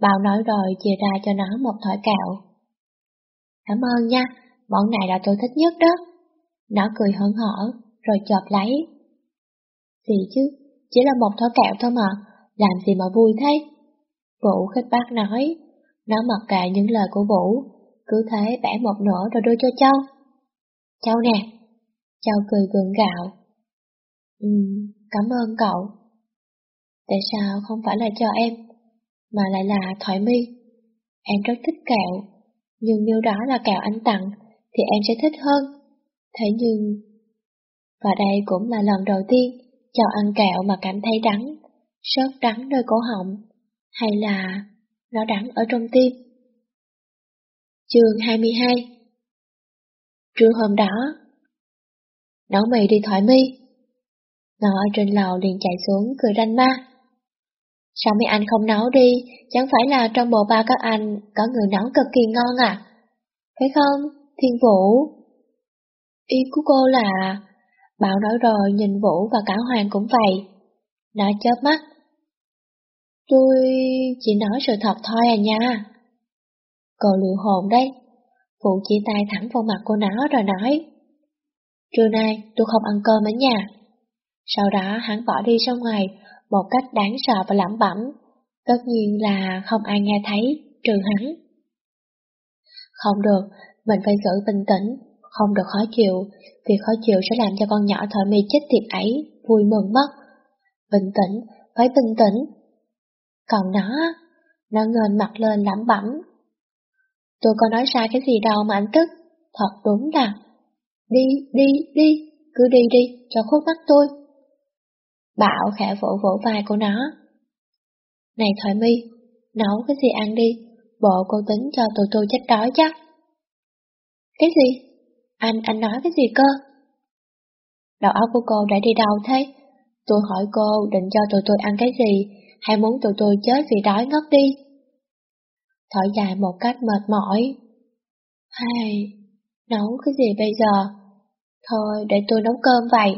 Bảo nói rồi chia ra cho nó một thỏi kẹo. Cảm ơn nha, món này là tôi thích nhất đó. Nó cười hớn hở, rồi chọp lấy. Gì chứ, chỉ là một thỏi kẹo thôi mà, làm gì mà vui thế? Vũ khích bác nói, nó mặc kệ những lời của Vũ, cứ thế bẻ một nửa rồi đưa cho Châu. Châu nè, Châu cười gượng gạo. Ừ, cảm ơn cậu. Tại sao không phải là cho em, mà lại là Thoại Mi? Em rất thích kẹo, nhưng nếu đó là kẹo anh tặng, thì em sẽ thích hơn. Thế nhưng... Và đây cũng là lần đầu tiên chào ăn kẹo mà cảm thấy đắng, sớt đắng nơi cổ họng, hay là nó đắng ở trong tim. Chương 22 Trưa hôm đó Nấu mì đi thoại mi Nó ở trên lầu liền chạy xuống cười ranh ma. Sao mấy anh không nấu đi? Chẳng phải là trong bộ ba các anh Có người nấu cực kỳ ngon à? Phải không Thiên Vũ? Ý của cô là Bảo nói rồi nhìn Vũ và cả Hoàng cũng vậy Nó chớp mắt Tôi chỉ nói sự thật thôi à nha. Cô liệu hồn đấy. Phụ chỉ tay thẳng vào mặt cô nó rồi nói. Trưa nay tôi không ăn cơm ở nhà. Sau đó hắn bỏ đi ra ngoài một cách đáng sợ và lẩm bẩm. Tất nhiên là không ai nghe thấy, trừ hắn. Không được, mình phải giữ bình tĩnh, không được khó chịu, vì khó chịu sẽ làm cho con nhỏ thợ mì chết tiệt ấy vui mừng mất. Bình tĩnh, phải bình tĩnh, còn nó, nó ngên mặt lên lẩm bẩm. Tôi có nói sai cái gì đâu mà anh tức, thật đúng là. Đi, đi, đi, cứ đi đi, cho khuất mắt tôi. Bảo khẽ vỗ vỗ vai của nó. Này Thoại mi, nấu cái gì ăn đi, bộ cô tính cho tụi tôi chết đói chắc. Cái gì? Anh, anh nói cái gì cơ? đầu óc của cô đã đi đâu thế? Tôi hỏi cô định cho tụi tôi ăn cái gì, hay muốn tụi tôi chết vì đói ngất đi? Thở dài một cách mệt mỏi. Hay, nấu cái gì bây giờ? Thôi, để tôi nấu cơm vậy.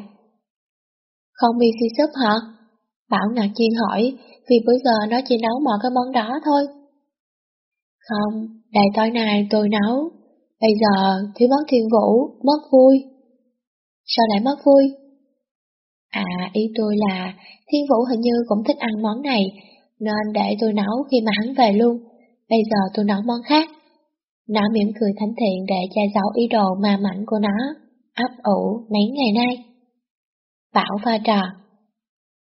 Không mi si súp hả? Bảo ngạc nhiên hỏi, vì bữa giờ nó chỉ nấu mọi cái món đó thôi. Không, đại tối nay tôi nấu. Bây giờ thiếu mất thiên vũ, mất vui. Sao lại mất vui? À, ý tôi là Thiên Vũ hình như cũng thích ăn món này, nên để tôi nấu khi mà hắn về luôn. Bây giờ tôi nấu món khác. Nó mỉm cười thánh thiện để che giấu ý đồ ma mảnh của nó, ấp ủ mấy ngày nay. Bảo pha trò.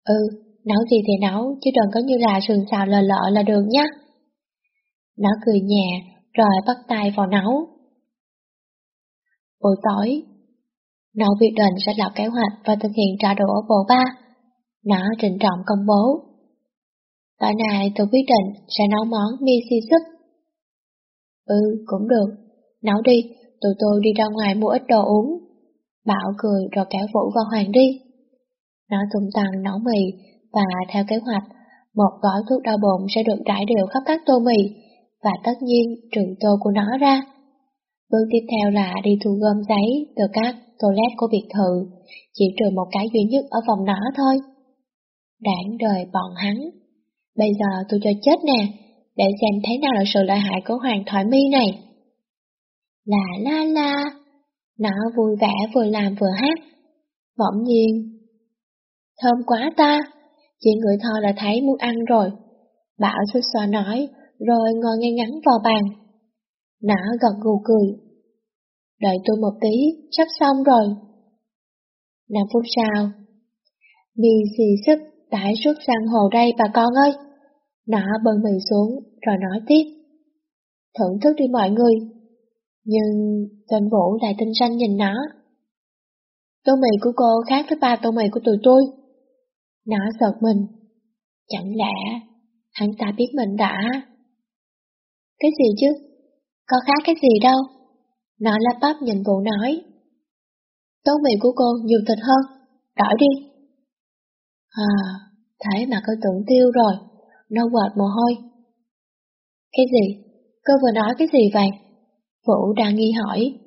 Ừ, nấu gì thì nấu, chứ đừng có như là sườn xào lờ lợ là được nhá. Nó cười nhẹ, rồi bắt tay vào nấu. Buổi tối, nó quyết định sẽ lập kế hoạch và thực hiện trả đũa bộ ba. Nó trịnh trọng công bố. Tối nay tôi quyết định sẽ nấu món mi si sức. Ừ, cũng được. Nấu đi, tụi tôi đi ra ngoài mua ít đồ uống. Bảo cười rồi kéo Vũ và Hoàng đi. Nó tung tăng nấu mì và theo kế hoạch, một gói thuốc đau bụng sẽ được trải đều khắp các tô mì và tất nhiên trừ tô của nó ra. Bước tiếp theo là đi thu gom giấy từ các toilet của biệt thự, chỉ trừ một cái duy nhất ở phòng nó thôi. Đảng đời bọn hắn. Bây giờ tôi cho chết nè, để xem thế nào là sự lợi hại của Hoàng Thoại Mi này. Là la la, nó vui vẻ vừa làm vừa hát. Bỗng nhiên, thơm quá ta, chị người thò là thấy muốn ăn rồi. Bảo xích xoa nói, rồi ngồi ngay ngắn vào bàn. Nó gật gù cười, Đợi tôi một tí, sắp xong rồi. 5 phút sau, Mi xì sức tải xuất sang hồ đây bà con ơi. Nó bơi mì xuống rồi nói tiếp. Thưởng thức đi mọi người. Nhưng tên Vũ lại tinh xanh nhìn nó. Tô mì của cô khác với ba tô mì của tụi tôi. Nó giật mình. Chẳng lẽ hắn ta biết mình đã... Cái gì chứ? Có khác cái gì đâu. Nó lắp bắp nhìn vụ nói. Tốt mì của cô nhiều thịt hơn, đổi đi. À, thế mà cô tưởng tiêu rồi, nó quệt mồ hôi. Cái gì? Cô vừa nói cái gì vậy? Vũ đang nghi hỏi,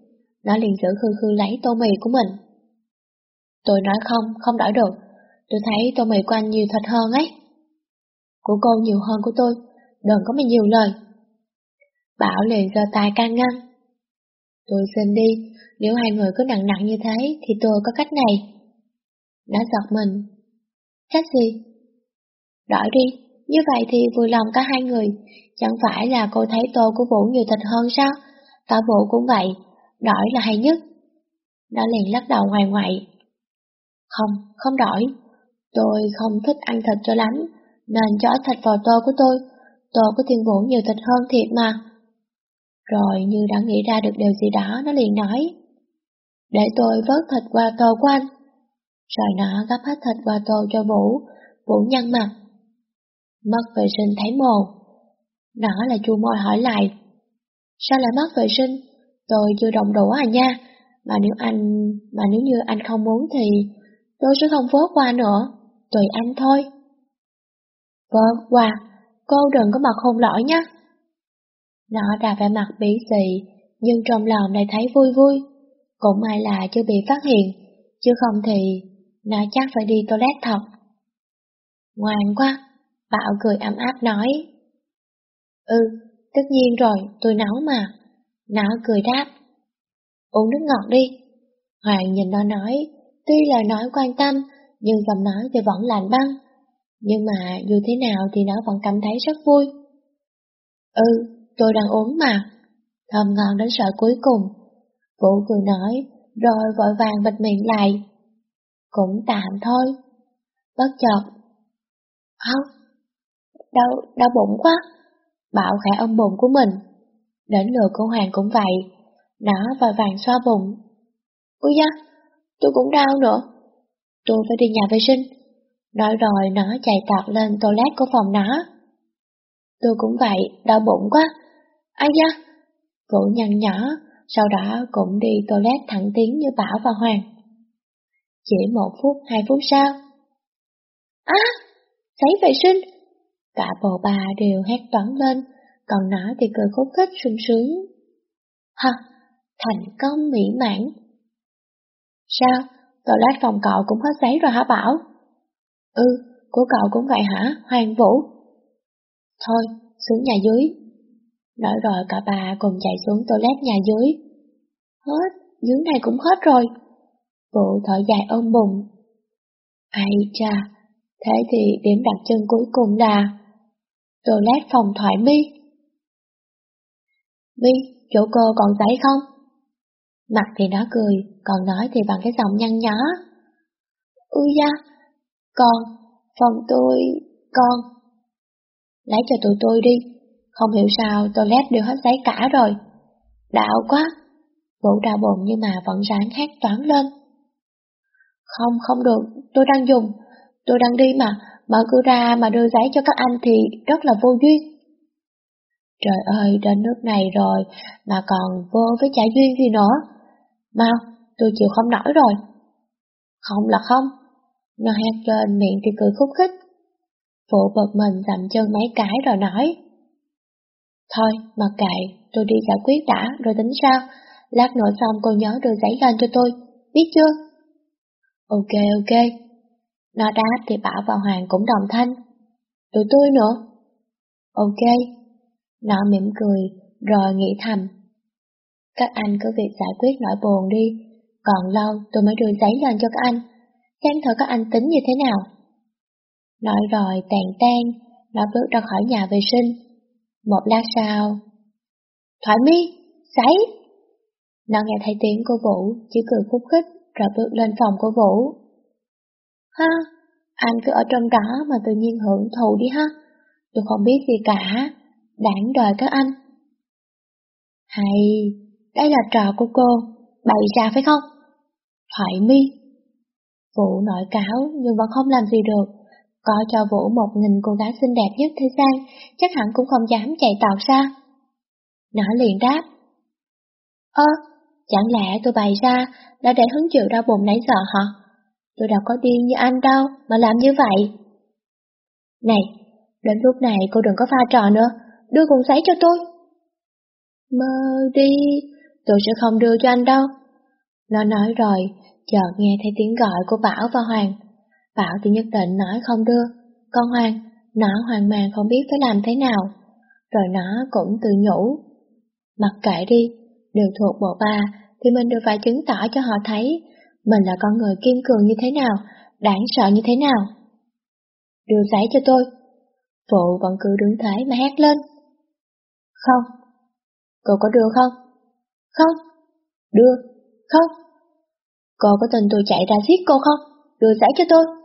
nó liền giữ khư khư lấy tô mì của mình. Tôi nói không, không đổi được, tôi thấy tô mì của anh nhiều thịt hơn ấy. Của cô nhiều hơn của tôi, đừng có mà nhiều lời. Bảo liền giơ tay can ngăn. Tôi xin đi, nếu hai người cứ nặng nặng như thế thì tôi có cách này. nó giật mình. Cách gì? Đổi đi, như vậy thì vui lòng cả hai người, chẳng phải là cô thấy tô của Vũ nhiều thịt hơn sao? Cả Vũ cũng vậy, đổi là hay nhất. Nó liền lắc đầu ngoài ngoại. Không, không đổi. Tôi không thích ăn thịt cho lắm, nên cho thịt vào tô của tôi. Tô của thiên vũ nhiều thịt hơn thiệt mà. Rồi như đã nghĩ ra được điều gì đó, nó liền nói. Để tôi vớt thịt qua tô của anh. Rồi nó gấp hết thịt qua tô cho Vũ, Vũ nhăn mặt. Mất vệ sinh thấy mồ. Nó là chu môi hỏi lại. Sao lại mất vệ sinh? Tôi chưa động đủ à nha. Mà nếu anh, mà nếu như anh không muốn thì tôi sẽ không vớt qua nữa. Tùy anh thôi. Vâng, qua, cô đừng có mặt hôn lỗi nhé. Nó đã vẻ mặt bí xị, nhưng trong lòng lại thấy vui vui. Cũng may là chưa bị phát hiện, chứ không thì nó chắc phải đi toilet thật. Ngoan quá, Bảo cười ấm áp nói. Ừ, tất nhiên rồi, tôi nấu mà. Nó cười đáp. Uống nước ngọt đi. Hoàng nhìn nó nói, tuy lời nói quan tâm, nhưng giọng nói thì vẫn lạnh băng. Nhưng mà dù thế nào thì nó vẫn cảm thấy rất vui. Ừ, tôi đang uống mà. Thơm ngon đến sợ cuối cùng. Vũ cười nói, rồi vội vàng bịt miệng lại. Cũng tạm thôi. Bất chợt. Không, đau, đau bụng quá. Bảo khẽ ông bụng của mình. Đến lượt cô Hoàng cũng vậy. Nó vội vàng xoa bụng. Úi da, tôi cũng đau nữa. Tôi phải đi nhà vệ sinh. Nói rồi nó chạy tọt lên toilet của phòng nó. Tôi cũng vậy, đau bụng quá. Ai da? Vũ nhăn nhỏ, sau đó cũng đi toilet thẳng tiến như Bảo và Hoàng. Chỉ một phút, hai phút sau. Á! giấy vệ sinh! Cả bộ bà đều hét toán lên, còn nó thì cười khúc khích sung sướng. Hả? Thành công mỹ mãn. Sao? Toilet phòng cậu cũng hết giấy rồi hả Bảo? Ừ, của cậu cũng vậy hả, Hoàng Vũ? Thôi, xuống nhà dưới. Nói rồi cả bà cùng chạy xuống toilet nhà dưới. Hết, dưới này cũng hết rồi. Vụ thở dài ôm bụng. Ai cha, thế thì điểm đặt chân cuối cùng là toilet phòng thoại mi. Mi, chỗ cô còn giấy không? Mặt thì nó cười, còn nói thì bằng cái giọng nhăn nhó. Ui da, con, phòng tôi, con. Lấy cho tụi tôi đi, không hiểu sao toilet đều hết giấy cả rồi. Đạo quá, Vũ đau bụng nhưng mà vẫn ráng hát toán lên. Không, không được, tôi đang dùng, tôi đang đi mà, mở cửa ra mà đưa giấy cho các anh thì rất là vô duyên. Trời ơi, đến nước này rồi mà còn vô với trả duyên gì nữa. Mau, tôi chịu không nổi rồi. Không là không. Nó hét lên miệng thì cười khúc khích. Phụ bật mình dậm chân mấy cái rồi nói. Thôi, mặc kệ, tôi đi giải quyết đã rồi tính sao. Lát nữa xong cô nhớ đưa giấy lên cho tôi, biết chưa? Ok ok. Nó đáp thì Bảo và Hoàng cũng đồng thanh. Tụi tôi nữa. Ok. Nó mỉm cười, rồi nghĩ thầm. Các anh cứ việc giải quyết nỗi buồn đi, còn lâu tôi mới đưa giấy lên cho các anh, xem thử các anh tính như thế nào. Nói rồi tàn tan, nó bước ra khỏi nhà vệ sinh. Một lát sau, Thoại mi, giấy! Nó nghe thấy tiếng cô Vũ, chỉ cười khúc khích, rồi bước lên phòng cô Vũ. Ha, anh cứ ở trong đó mà tự nhiên hưởng thụ đi ha. Tôi không biết gì cả, đáng đời các anh. Hay, đây là trò của cô, bày ra phải không? Thoại mi. Vũ nội cáo nhưng vẫn không làm gì được. Có cho Vũ một nghìn cô gái xinh đẹp nhất thế gian, chắc hẳn cũng không dám chạy tọt ra. Nó liền đáp. Ơ, chẳng lẽ tôi bày ra là để hứng chịu đau bụng nãy giờ hả? Tôi đâu có điên như anh đâu mà làm như vậy. Này, đến lúc này cô đừng có pha trò nữa, đưa cuộn giấy cho tôi. Mơ đi, tôi sẽ không đưa cho anh đâu. Nó nói rồi, chợt nghe thấy tiếng gọi của Bảo và Hoàng. Bảo thì nhất định nói không đưa, con Hoàng, nó hoang mang không biết phải làm thế nào. Rồi nó cũng tự nhủ. Mặc kệ đi, đều thuộc bộ ba, thì mình đều phải chứng tỏ cho họ thấy mình là con người kiên cường như thế nào, đáng sợ như thế nào. Đưa giấy cho tôi. Phụ vẫn cứ đứng thế mà hét lên. Không, Cô có đưa không? Không. Đưa. Không. Cô có tin tôi chạy ra giết cô không? Đưa giấy cho tôi.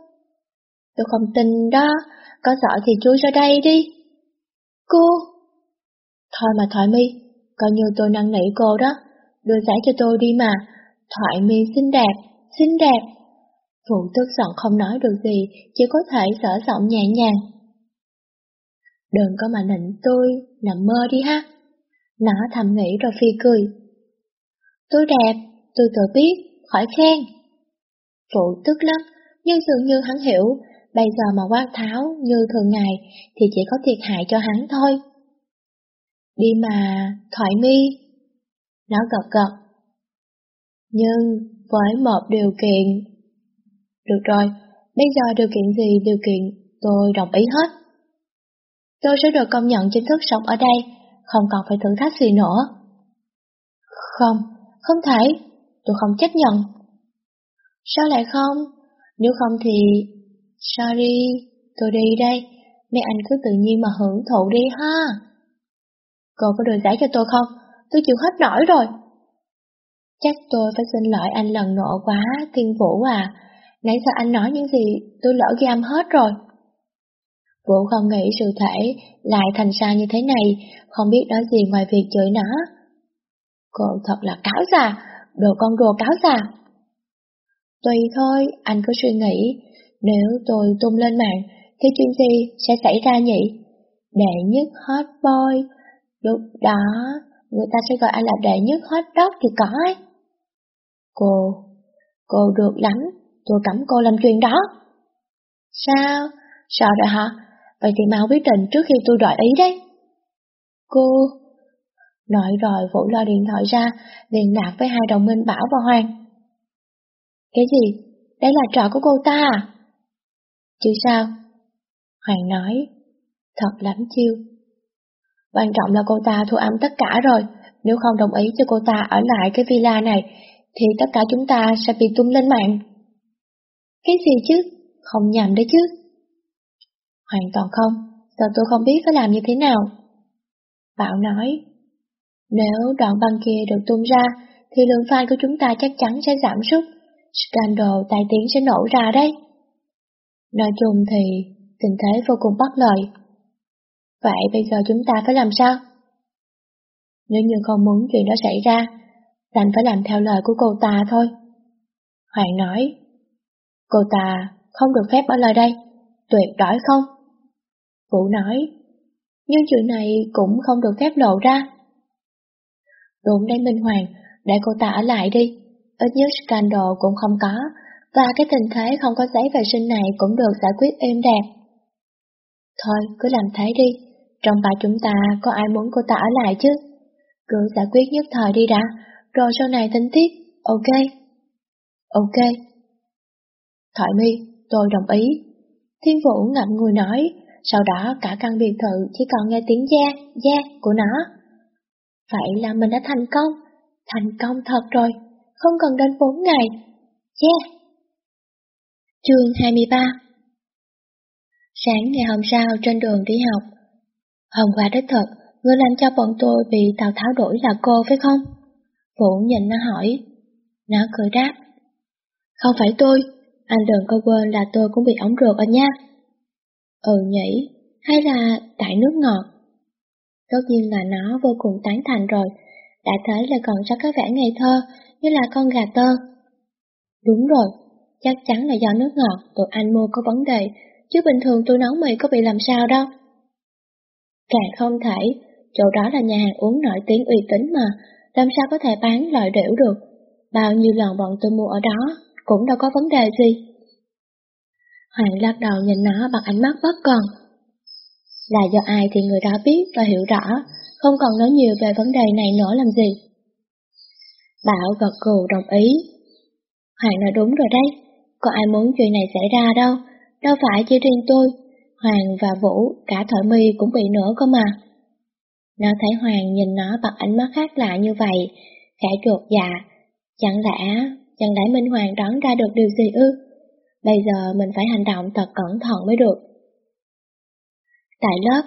Tôi không tin đó, có giỏi thì chui ra đây đi. Cô. Thôi mà Thoại mi, coi như tôi năn nỉ cô đó, đưa giải cho tôi đi mà. Thoại mi xinh đẹp, xinh đẹp. Phụ tức giận không nói được gì, chỉ có thể sở giọng nhẹ nhàng. Đừng có mà nịnh tôi, nằm mơ đi ha. Nó thầm nghĩ rồi phi cười. Tôi đẹp, tôi tự biết, khỏi khen. Phụ tức lắm, nhưng dường như hắn hiểu, bây giờ mà quát tháo như thường ngày thì chỉ có thiệt hại cho hắn thôi. Đi mà, thoại mi. Nó gật gật. Nhưng với một điều kiện. Được rồi, bây giờ điều kiện gì điều kiện tôi đồng ý hết. Tôi sẽ được công nhận chính thức sống ở đây không còn phải thử thách gì nữa. Không, không thể, tôi không chấp nhận. Sao lại không? Nếu không thì... Sorry, tôi đi đây, mấy anh cứ tự nhiên mà hưởng thụ đi ha. Cô có đưa giải cho tôi không? Tôi chịu hết nổi rồi. Chắc tôi phải xin lỗi anh lần nữa quá, Thiên Vũ à. Nãy giờ anh nói những gì tôi lỡ ghi âm hết rồi. Vũ không nghĩ sự thể lại thành ra như thế này, không biết nói gì ngoài việc chửi nó. Cô thật là cáo già, đồ con đồ cáo già. Tùy thôi, anh cứ suy nghĩ, nếu tôi tung lên mạng, thì chuyện gì sẽ xảy ra nhỉ? Đệ nhất hot boy, lúc đó người ta sẽ gọi anh là đệ nhất hot dog thì có ấy. Cô, cô được lắm, tôi cấm cô làm chuyện đó. Sao? Sao rồi hả? Vậy thì mau quyết định trước khi tôi đòi ý đấy. Cô... Nói rồi Vũ lo điện thoại ra, liên lạc với hai đồng minh Bảo và Hoàng. Cái gì? Đây là trò của cô ta à? Chứ sao? Hoàng nói, thật lắm chiêu. Quan trọng là cô ta thu âm tất cả rồi, nếu không đồng ý cho cô ta ở lại cái villa này, thì tất cả chúng ta sẽ bị tung lên mạng. Cái gì chứ? Không nhầm đấy chứ. Hoàn toàn không, giờ tôi không biết phải làm như thế nào. Bảo nói, nếu đoạn băng kia được tung ra, thì lượng fan của chúng ta chắc chắn sẽ giảm sút, scandal tai tiếng sẽ nổ ra đấy. Nói chung thì tình thế vô cùng bất lợi. Vậy bây giờ chúng ta phải làm sao? Nếu như không muốn chuyện đó xảy ra, đành phải làm theo lời của cô ta thôi. Hoàng nói, cô ta không được phép ở lời đây, tuyệt đối không. Vũ nói, nhưng chuyện này cũng không được phép lộ ra. Đúng đấy Minh Hoàng, để cô ta ở lại đi, ít nhất scandal cũng không có, và cái tình thế không có giấy vệ sinh này cũng được giải quyết êm đẹp. Thôi, cứ làm thế đi, trong ba chúng ta có ai muốn cô ta ở lại chứ? Cứ giải quyết nhất thời đi đã, rồi sau này tính tiếp, ok? Ok. Thoại mi, tôi đồng ý. Thiên Vũ ngậm ngùi nói, sau đó cả căn biệt thự chỉ còn nghe tiếng da, da của nó. Vậy là mình đã thành công, thành công thật rồi, không cần đến 4 ngày. Yeah! Chương 23 Sáng ngày hôm sau trên đường đi học, hôm qua đích thật, người làm cho bọn tôi bị Tào Tháo đuổi là cô phải không? Vũ nhìn nó hỏi. Nó cười đáp. Không phải tôi, anh đừng có quên là tôi cũng bị ống ruột rồi nha. Ừ nhỉ, hay là tại nước ngọt? Tất nhiên là nó vô cùng tán thành rồi, đã thấy là còn rất có vẻ ngây thơ, như là con gà tơ. Đúng rồi, chắc chắn là do nước ngọt tụi anh mua có vấn đề, chứ bình thường tôi nấu mì có bị làm sao đâu. Càng không thể, chỗ đó là nhà hàng uống nổi tiếng uy tín mà, làm sao có thể bán loại đểu được. Bao nhiêu lần bọn tôi mua ở đó, cũng đâu có vấn đề gì. Hoàng lắc đầu nhìn nó bằng ánh mắt bất còn. Là do ai thì người đó biết và hiểu rõ, không còn nói nhiều về vấn đề này nữa làm gì. Bảo gật cù đồng ý. Hoàng nói đúng rồi đấy, có ai muốn chuyện này xảy ra đâu, đâu phải chỉ riêng tôi, Hoàng và Vũ, cả Thổi My cũng bị nữa cơ mà. Nó thấy Hoàng nhìn nó bằng ánh mắt khác lạ như vậy, khẽ chuột dạ. Chẳng lẽ, chẳng lẽ Minh Hoàng đoán ra được điều gì ư? Bây giờ mình phải hành động thật cẩn thận mới được. Tại lớp,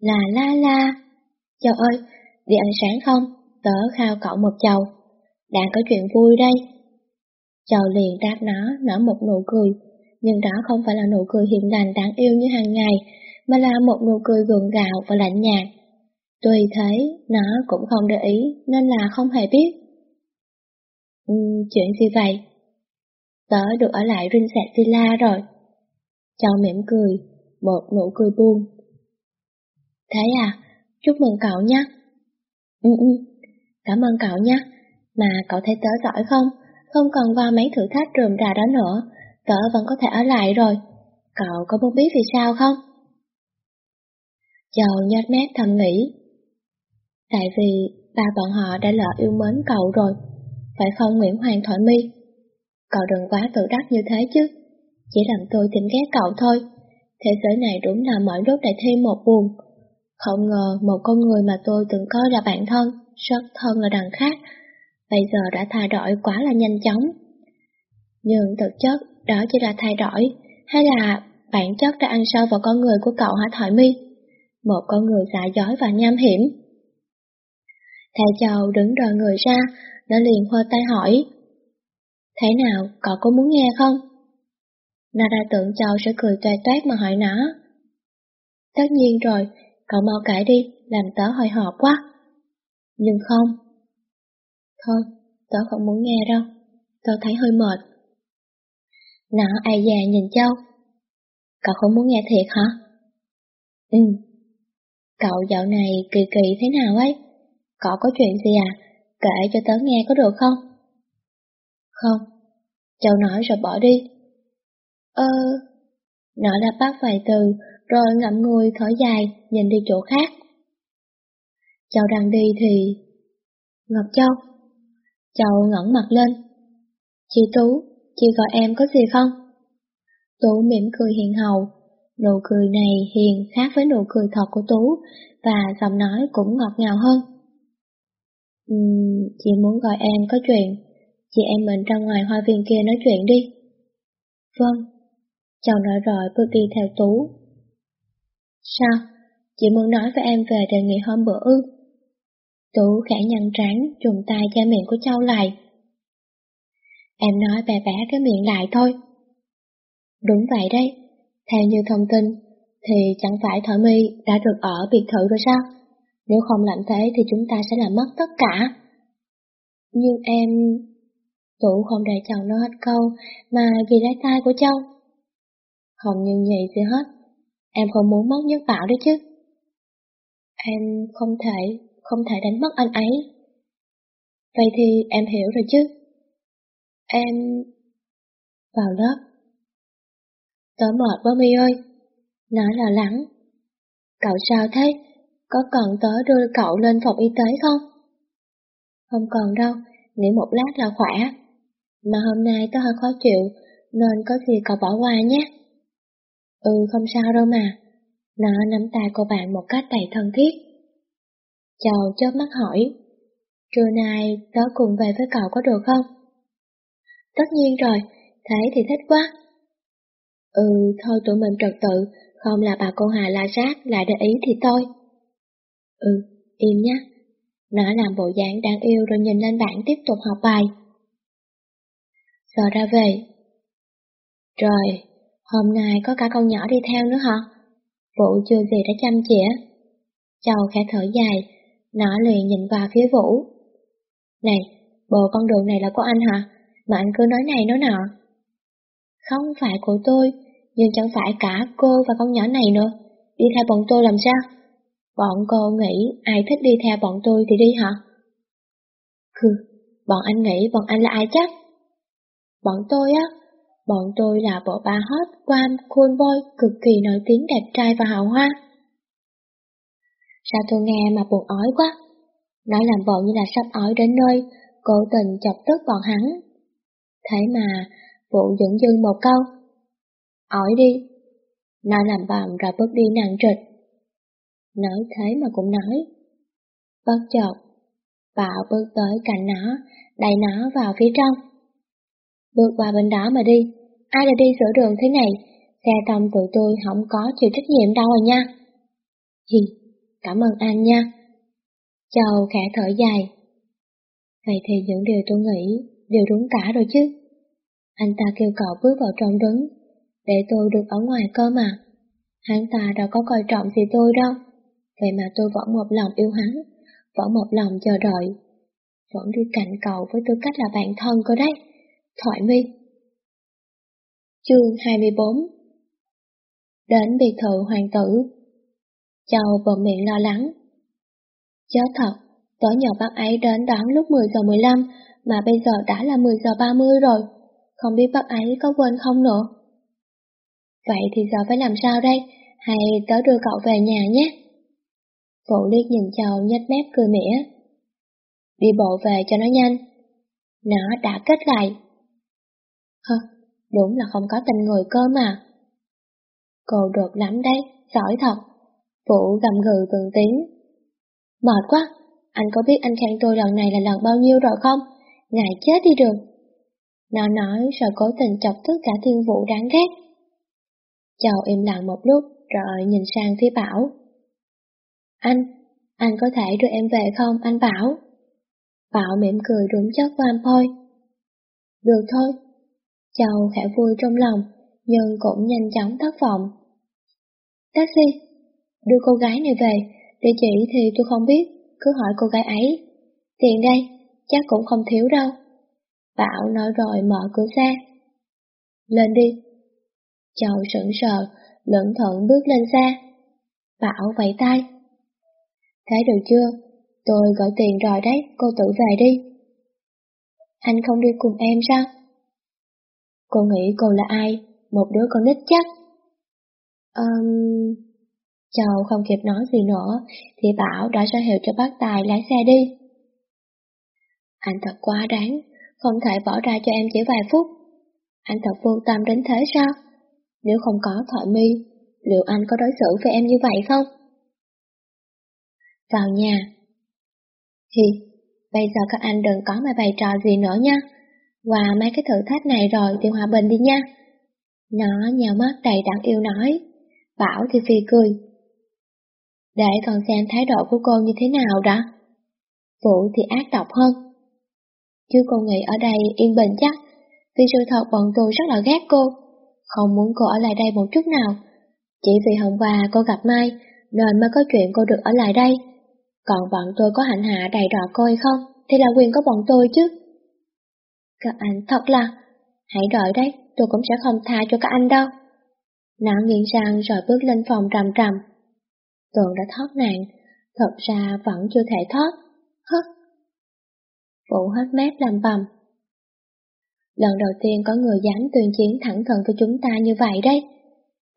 là la la. Châu ơi, đi ăn sáng không? Tớ khao cậu một chầu. Đang có chuyện vui đây. Châu liền đáp nó, nở một nụ cười, nhưng đó không phải là nụ cười hiền lành đáng yêu như hàng ngày, mà là một nụ cười gượng gạo và lạnh nhạt. Tuy thế, nó cũng không để ý nên là không hề biết. Ừ, chuyện gì vậy? Tớ được ở lại Rinsett Villa rồi. Châu mỉm cười, một nụ cười buông. Thế à, chúc mừng cậu nhé. Ừ ừ, cảm ơn cậu nhé. Mà cậu thấy tớ giỏi không? Không cần vào mấy thử thách rườm rà đó nữa, tớ vẫn có thể ở lại rồi. Cậu có muốn biết vì sao không? Châu nhếch mép thầm nghĩ. Tại vì ba bọn họ đã lỡ yêu mến cậu rồi, phải không Nguyễn Hoàng Thoại My? Cậu đừng quá tự đắc như thế chứ, chỉ làm tôi tìm ghét cậu thôi. Thế giới này đúng là mỗi lúc lại thêm một buồn. Không ngờ một con người mà tôi từng coi là bạn thân, rất thân là đằng khác, bây giờ đã thay đổi quá là nhanh chóng. Nhưng thực chất đó chỉ là thay đổi, hay là bản chất đã ăn sâu vào con người của cậu hả Thoại mi Một con người giả dối và nham hiểm. Thầy chầu đứng đòi người ra, nó liền hơ tay hỏi. Thế nào, cậu có muốn nghe không? Nó tưởng Châu sẽ cười toe toét mà hỏi nó. Tất nhiên rồi, cậu mau kể đi, làm tớ hồi hộp quá. Nhưng không. Thôi, tớ không muốn nghe đâu, tớ thấy hơi mệt. Nó ai già nhìn Châu. Cậu không muốn nghe thiệt hả? Ừ. Cậu dạo này kỳ kỳ thế nào ấy? Cậu có chuyện gì à? Kể cho tớ nghe có được không? Không. Châu nói rồi bỏ đi. Ơ... Nó đã bắt vài từ, rồi ngậm ngùi thở dài, nhìn đi chỗ khác. Châu đang đi thì... Ngọc Châu. Châu ngẩng mặt lên. Chị Tú, chị gọi em có gì không? Tú mỉm cười hiền hậu. Nụ cười này hiền khác với nụ cười thật của Tú, và giọng nói cũng ngọt ngào hơn. Uhm, chị muốn gọi em có chuyện. Chị em mình ra ngoài hoa viên kia nói chuyện đi. Vâng. Châu nói rồi bước đi theo Tú. Sao? Chị muốn nói với em về đề nghị hôm bữa ư? Tú khẽ nhăn trán, trùng tay che miệng của Châu lại. Em nói bè bẻ cái miệng lại thôi. Đúng vậy đấy, theo như thông tin, thì chẳng phải Thỏi My đã được ở biệt thự rồi sao? Nếu không làm thế thì chúng ta sẽ làm mất tất cả. Nhưng em... Tú không để chồng nó hết câu, mà ghi lấy tay của Châu. Không như vậy gì hết, em không muốn mất nhất bảo đấy chứ. Em không thể, không thể đánh mất anh ấy. Vậy thì em hiểu rồi chứ. Em... Vào lớp. Tớ mệt quá My ơi. Nó lo lắng. Cậu sao thế? Có cần tớ đưa cậu lên phòng y tế không? Không còn đâu, nghỉ một lát là khỏe. Mà hôm nay tớ hơi khó chịu, nên có gì cậu bỏ qua nhé. Ừ, không sao đâu mà. Nó nắm tay cô bạn một cách đầy thân thiết. Chào chớp mắt hỏi. Trưa nay tớ cùng về với cậu có được không? Tất nhiên rồi, thế thì thích quá. Ừ, thôi tụi mình trật tự, không là bà cô Hà la sát lại để ý thì thôi. Ừ, im nhé. Nó làm bộ dạng đáng yêu rồi nhìn lên bảng tiếp tục học bài. Giờ ra về. Trời, hôm nay có cả con nhỏ đi theo nữa hả? vụ chưa gì đã chăm chỉa. Châu khẽ thở dài, nó liền nhìn vào phía Vũ. Này, bộ con đường này là của anh hả? Mà anh cứ nói này nói nọ. Không phải của tôi, nhưng chẳng phải cả cô và con nhỏ này nữa. Đi theo bọn tôi làm sao? Bọn cô nghĩ ai thích đi theo bọn tôi thì đi hả? Hừ, bọn anh nghĩ bọn anh là ai chắc? Bọn tôi á, bọn tôi là bộ ba hot, quan, cool boy, cực kỳ nổi tiếng đẹp trai và hào hoa. Sao tôi nghe mà buồn ói quá? Nói làm bộ như là sắp ói đến nơi, cố tình chọc tức bọn hắn. Thế mà, vụ dẫn dưng một câu. Ói đi. Nói làm bọn rồi bước đi nặng trịch. Nói thế mà cũng nói. Bất chợt, Bảo bước tới cạnh nó, đẩy nó vào phía trong. Bước qua bên đó mà đi, ai đã đi sửa đường thế này, xe tông tụi tôi không có chịu trách nhiệm đâu rồi nha. Hi, cảm ơn anh nha. Châu khẽ thở dài. Vậy thì những điều tôi nghĩ đều đúng cả rồi chứ. Anh ta kêu cậu bước vào trong đứng, để tôi được ở ngoài cơ mà. Hắn ta đâu có coi trọng gì tôi đâu. Vậy mà tôi vẫn một lòng yêu hắn, vẫn một lòng chờ đợi. Vẫn đi cạnh cậu với tư cách là bạn thân cơ đấy. Thoại mi. Chương 24 Đến biệt thự hoàng tử Châu bờ miệng lo lắng. Chớ thật, tối nhỏ bác ấy đến đón lúc 10 giờ 15 mà bây giờ đã là 10 giờ 30 rồi. Không biết bác ấy có quên không nữa. Vậy thì giờ phải làm sao đây? Hay tớ đưa cậu về nhà nhé? Phụ liếc nhìn Châu nhếch mép cười mỉa. Đi bộ về cho nó nhanh. Nó đã kết lại. Hơ, đúng là không có tình người cơ mà. Cô được lắm đấy, giỏi thật. Vũ gầm gừ từng tiếng. Mệt quá, anh có biết anh khen tôi lần này là lần bao nhiêu rồi không? Ngài chết đi được. Nó nói rồi cố tình chọc tức cả thiên vũ đáng ghét. Châu im lặng một lúc rồi nhìn sang phía Bảo. Anh, anh có thể đưa em về không, anh Bảo? Bảo mỉm cười đúng chất của anh thôi. Được thôi. Châu khẽ vui trong lòng, nhưng cũng nhanh chóng thất vọng. Taxi, đưa cô gái này về, địa chỉ thì tôi không biết, cứ hỏi cô gái ấy. Tiền đây, chắc cũng không thiếu đâu. Bảo nói rồi mở cửa xe. Lên đi. Châu sững sờ, lẫn thận bước lên xe. Bảo vẫy tay. thấy được chưa? Tôi gọi tiền rồi đấy, cô tự về đi. Anh không đi cùng em sao? Cô nghĩ cô là ai? Một đứa con nít chắc. Um... Châu không kịp nói gì nữa, thì Bảo đã ra hiệu cho bác Tài lái xe đi. Anh thật quá đáng, không thể bỏ ra cho em chỉ vài phút. Anh thật vô tâm đến thế sao? Nếu không có thoại mi, liệu anh có đối xử với em như vậy không? Vào nhà. Hi, bây giờ các anh đừng có mà bày trò gì nữa nha. Qua mấy cái thử thách này rồi thì hòa bình đi nha. Nó nhào mắt đầy đáng yêu nói. Bảo thì phi cười. Để còn xem thái độ của cô như thế nào đó. Vũ thì ác độc hơn. Chứ cô nghĩ ở đây yên bình chắc, vì sự thật bọn tôi rất là ghét cô, không muốn cô ở lại đây một chút nào. Chỉ vì hôm qua cô gặp Mai, nên mới có chuyện cô được ở lại đây. Còn bọn tôi có hạnh hạ đầy đọa cô hay không, thì là quyền của bọn tôi chứ. Các anh thật là, hãy đợi đấy, tôi cũng sẽ không tha cho các anh đâu. Nó nghiêng sang rồi bước lên phòng trầm trầm. Tường đã thoát nạn, thật ra vẫn chưa thể thoát. Hất. vũ hết mép làm bầm. Lần đầu tiên có người dám tuyên chiến thẳng thừng với chúng ta như vậy đấy.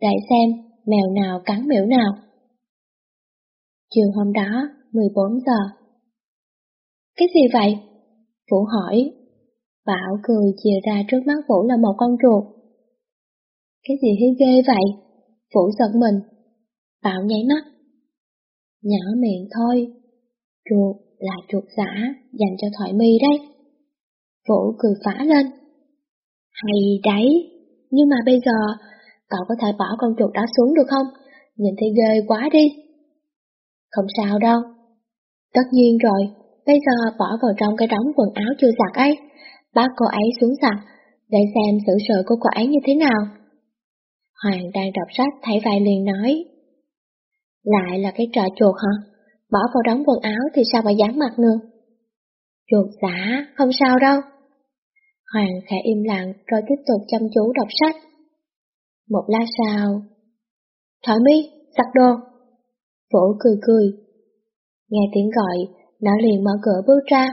đại xem, mèo nào cắn miễu nào. Chiều hôm đó, 14 giờ. Cái gì vậy? Vũ hỏi. Bảo cười chìa ra trước mắt Vũ là một con chuột. Cái gì thế ghê vậy? Vũ giật mình. Bảo nháy mắt. Nhỏ miệng thôi. Chuột là chuột giả dành cho thoại mi đấy. Vũ cười phá lên. Hay đấy, nhưng mà bây giờ cậu có thể bỏ con chuột đó xuống được không? Nhìn thấy ghê quá đi. Không sao đâu. Tất nhiên rồi, bây giờ bỏ vào trong cái đống quần áo chưa giặt ấy. Bác cô ấy xuống giặt, để xem sự sự của cô ấy như thế nào. Hoàng đang đọc sách thấy vậy liền nói. Lại là cái trò chuột hả? Bỏ vào đóng quần áo thì sao mà dám mặc nữa? Chuột giả, không sao đâu. Hoàng khẽ im lặng rồi tiếp tục chăm chú đọc sách. Một lát sau, Thoại mi, giặt đồ. Vũ cười cười. Nghe tiếng gọi, nó liền mở cửa bước ra.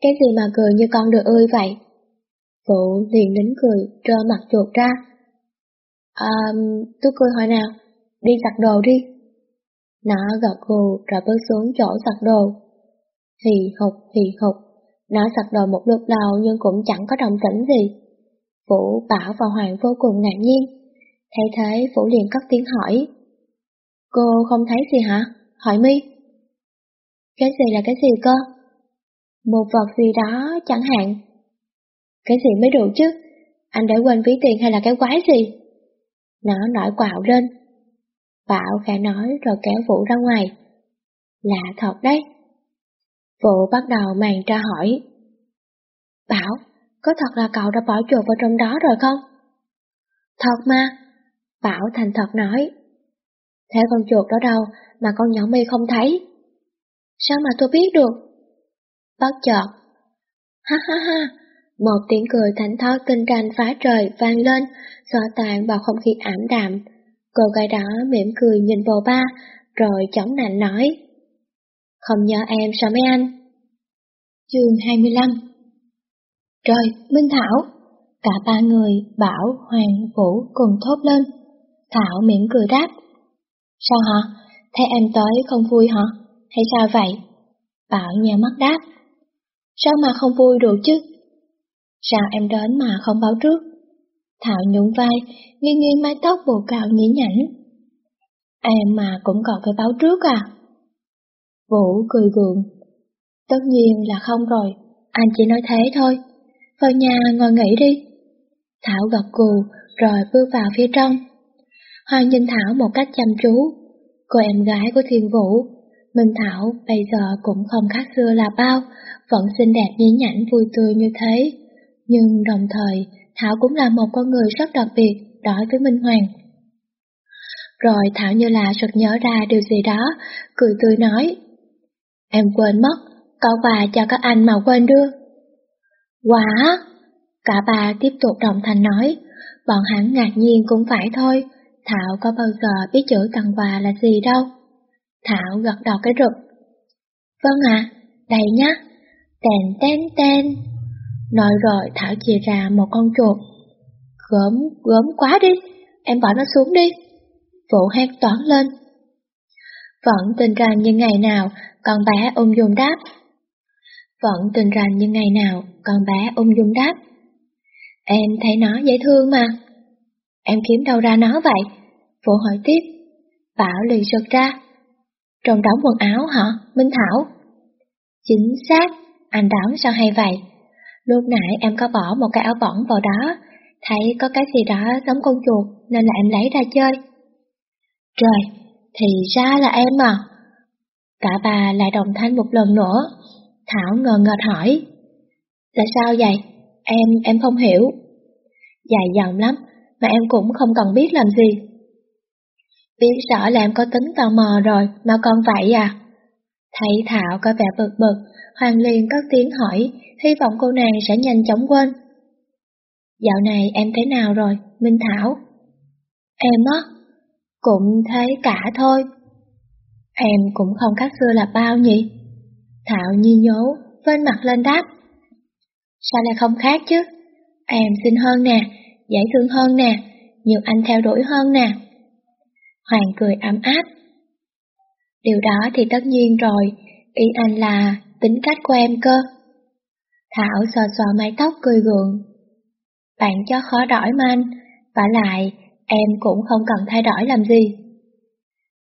Cái gì mà cười như con được ơi vậy? Vũ liền nín cười, trơ mặt chuột ra. À, tôi cười hỏi nào, đi giặt đồ đi. Nó gật gù rồi bước xuống chỗ giặt đồ. Hì hục, hì hục, nó giặt đồ một lúc lâu nhưng cũng chẳng có đồng tĩnh gì. Vũ, Bảo và Hoàng vô cùng ngạc nhiên. Thay thế, Vũ liền cất tiếng hỏi. Cô không thấy gì hả? Hỏi mi. Cái gì là cái gì cơ? Một vật gì đó chẳng hạn. Cái gì mới đủ chứ? Anh đã quên ví tiền hay là cái quái gì? Nó nổi quạo lên. Bảo khẽ nói rồi kéo Vũ ra ngoài. Lạ thật đấy. Vũ bắt đầu màn tra hỏi. Bảo, có thật là cậu đã bỏ chuột vào trong đó rồi không? Thật mà. Bảo thành thật nói. Thế con chuột đó đâu mà con nhỏ mi không thấy? Sao mà tôi biết được? Bất chợt. Ha ha ha, một tiếng cười thảnh thót tinh ranh phá trời vang lên, xóa tàn vào không khí ảm đạm. Cô gái đó mỉm cười nhìn bồ ba, rồi chống nạnh nói. Không nhớ em sao mấy anh? Chương 25 Trời, Minh Thảo! Cả ba người, Bảo, Hoàng, Vũ cùng thốt lên. Thảo mỉm cười đáp. Sao hả? thấy em tới không vui hả? Hay sao vậy? Bảo nhà mắt đáp. Sao mà không vui được chứ? Sao em đến mà không báo trước? Thảo nhún vai, nghiêng nghiêng mái tóc bù cao nhí nhảnh. Em mà cũng còn phải báo trước à? Vũ cười gượng. Tất nhiên là không rồi, anh chỉ nói thế thôi. Vào nhà ngồi nghỉ đi. Thảo gật cù rồi bước vào phía trong. Hoa nhìn Thảo một cách chăm chú. Cô em gái của Thiên Vũ, Minh Thảo bây giờ cũng không khác xưa là bao, vẫn xinh đẹp nhí nhảnh vui tươi như thế. Nhưng đồng thời, Thảo cũng là một con người rất đặc biệt đối với Minh Hoàng. Rồi Thảo như là sực nhớ ra điều gì đó, cười tươi nói. Em quên mất, cậu bà cho các anh mà quên đưa. Quá! Cả bà tiếp tục đồng thanh nói, bọn hắn ngạc nhiên cũng phải thôi, Thảo có bao giờ biết chữ tặng quà là gì đâu. Thảo gật đầu cái rực. Vâng ạ, à, đây nhá. Tèn tèn tèn. Nói rồi Thảo chia ra một con chuột. Gớm, gớm quá đi, em bỏ nó xuống đi. Vũ hét toán lên. Vẫn tình rằng như ngày nào, con bé ung dung đáp. Vẫn tình rằng như ngày nào, con bé ung dung đáp. Em thấy nó dễ thương mà. Em kiếm đâu ra nó vậy? Vũ hỏi tiếp. Bảo liền sực ra. Trong đóng quần áo hả, Minh Thảo? Chính xác, anh đóng sao hay vậy? Lúc nãy em có bỏ một cái áo bỏng vào đó, thấy có cái gì đó giống con chuột nên là em lấy ra chơi. Trời, thì ra là em à. Cả bà lại đồng thanh một lần nữa. Thảo ngờ ngợt hỏi. Là sao vậy? Em, em không hiểu. Dài dòng lắm, mà em cũng không cần biết làm gì. Biết rõ là em có tính tò mò rồi, mà còn vậy à? Thấy Thảo có vẻ bực bực, Hoàng liền cất tiếng hỏi, hy vọng cô nàng sẽ nhanh chóng quên. Dạo này em thế nào rồi, Minh Thảo? Em á, cũng thế cả thôi. Em cũng không khác xưa là bao nhỉ? Thảo nhi nhố, vên mặt lên đáp. Sao lại không khác chứ? Em xinh hơn nè, dễ thương hơn nè, nhiều anh theo đuổi hơn nè. Hoàng cười ấm áp. Điều đó thì tất nhiên rồi, ý anh là tính cách của em cơ. Thảo sờ sờ mái tóc cười gượng. Bạn cho khó đổi mà anh, và lại em cũng không cần thay đổi làm gì.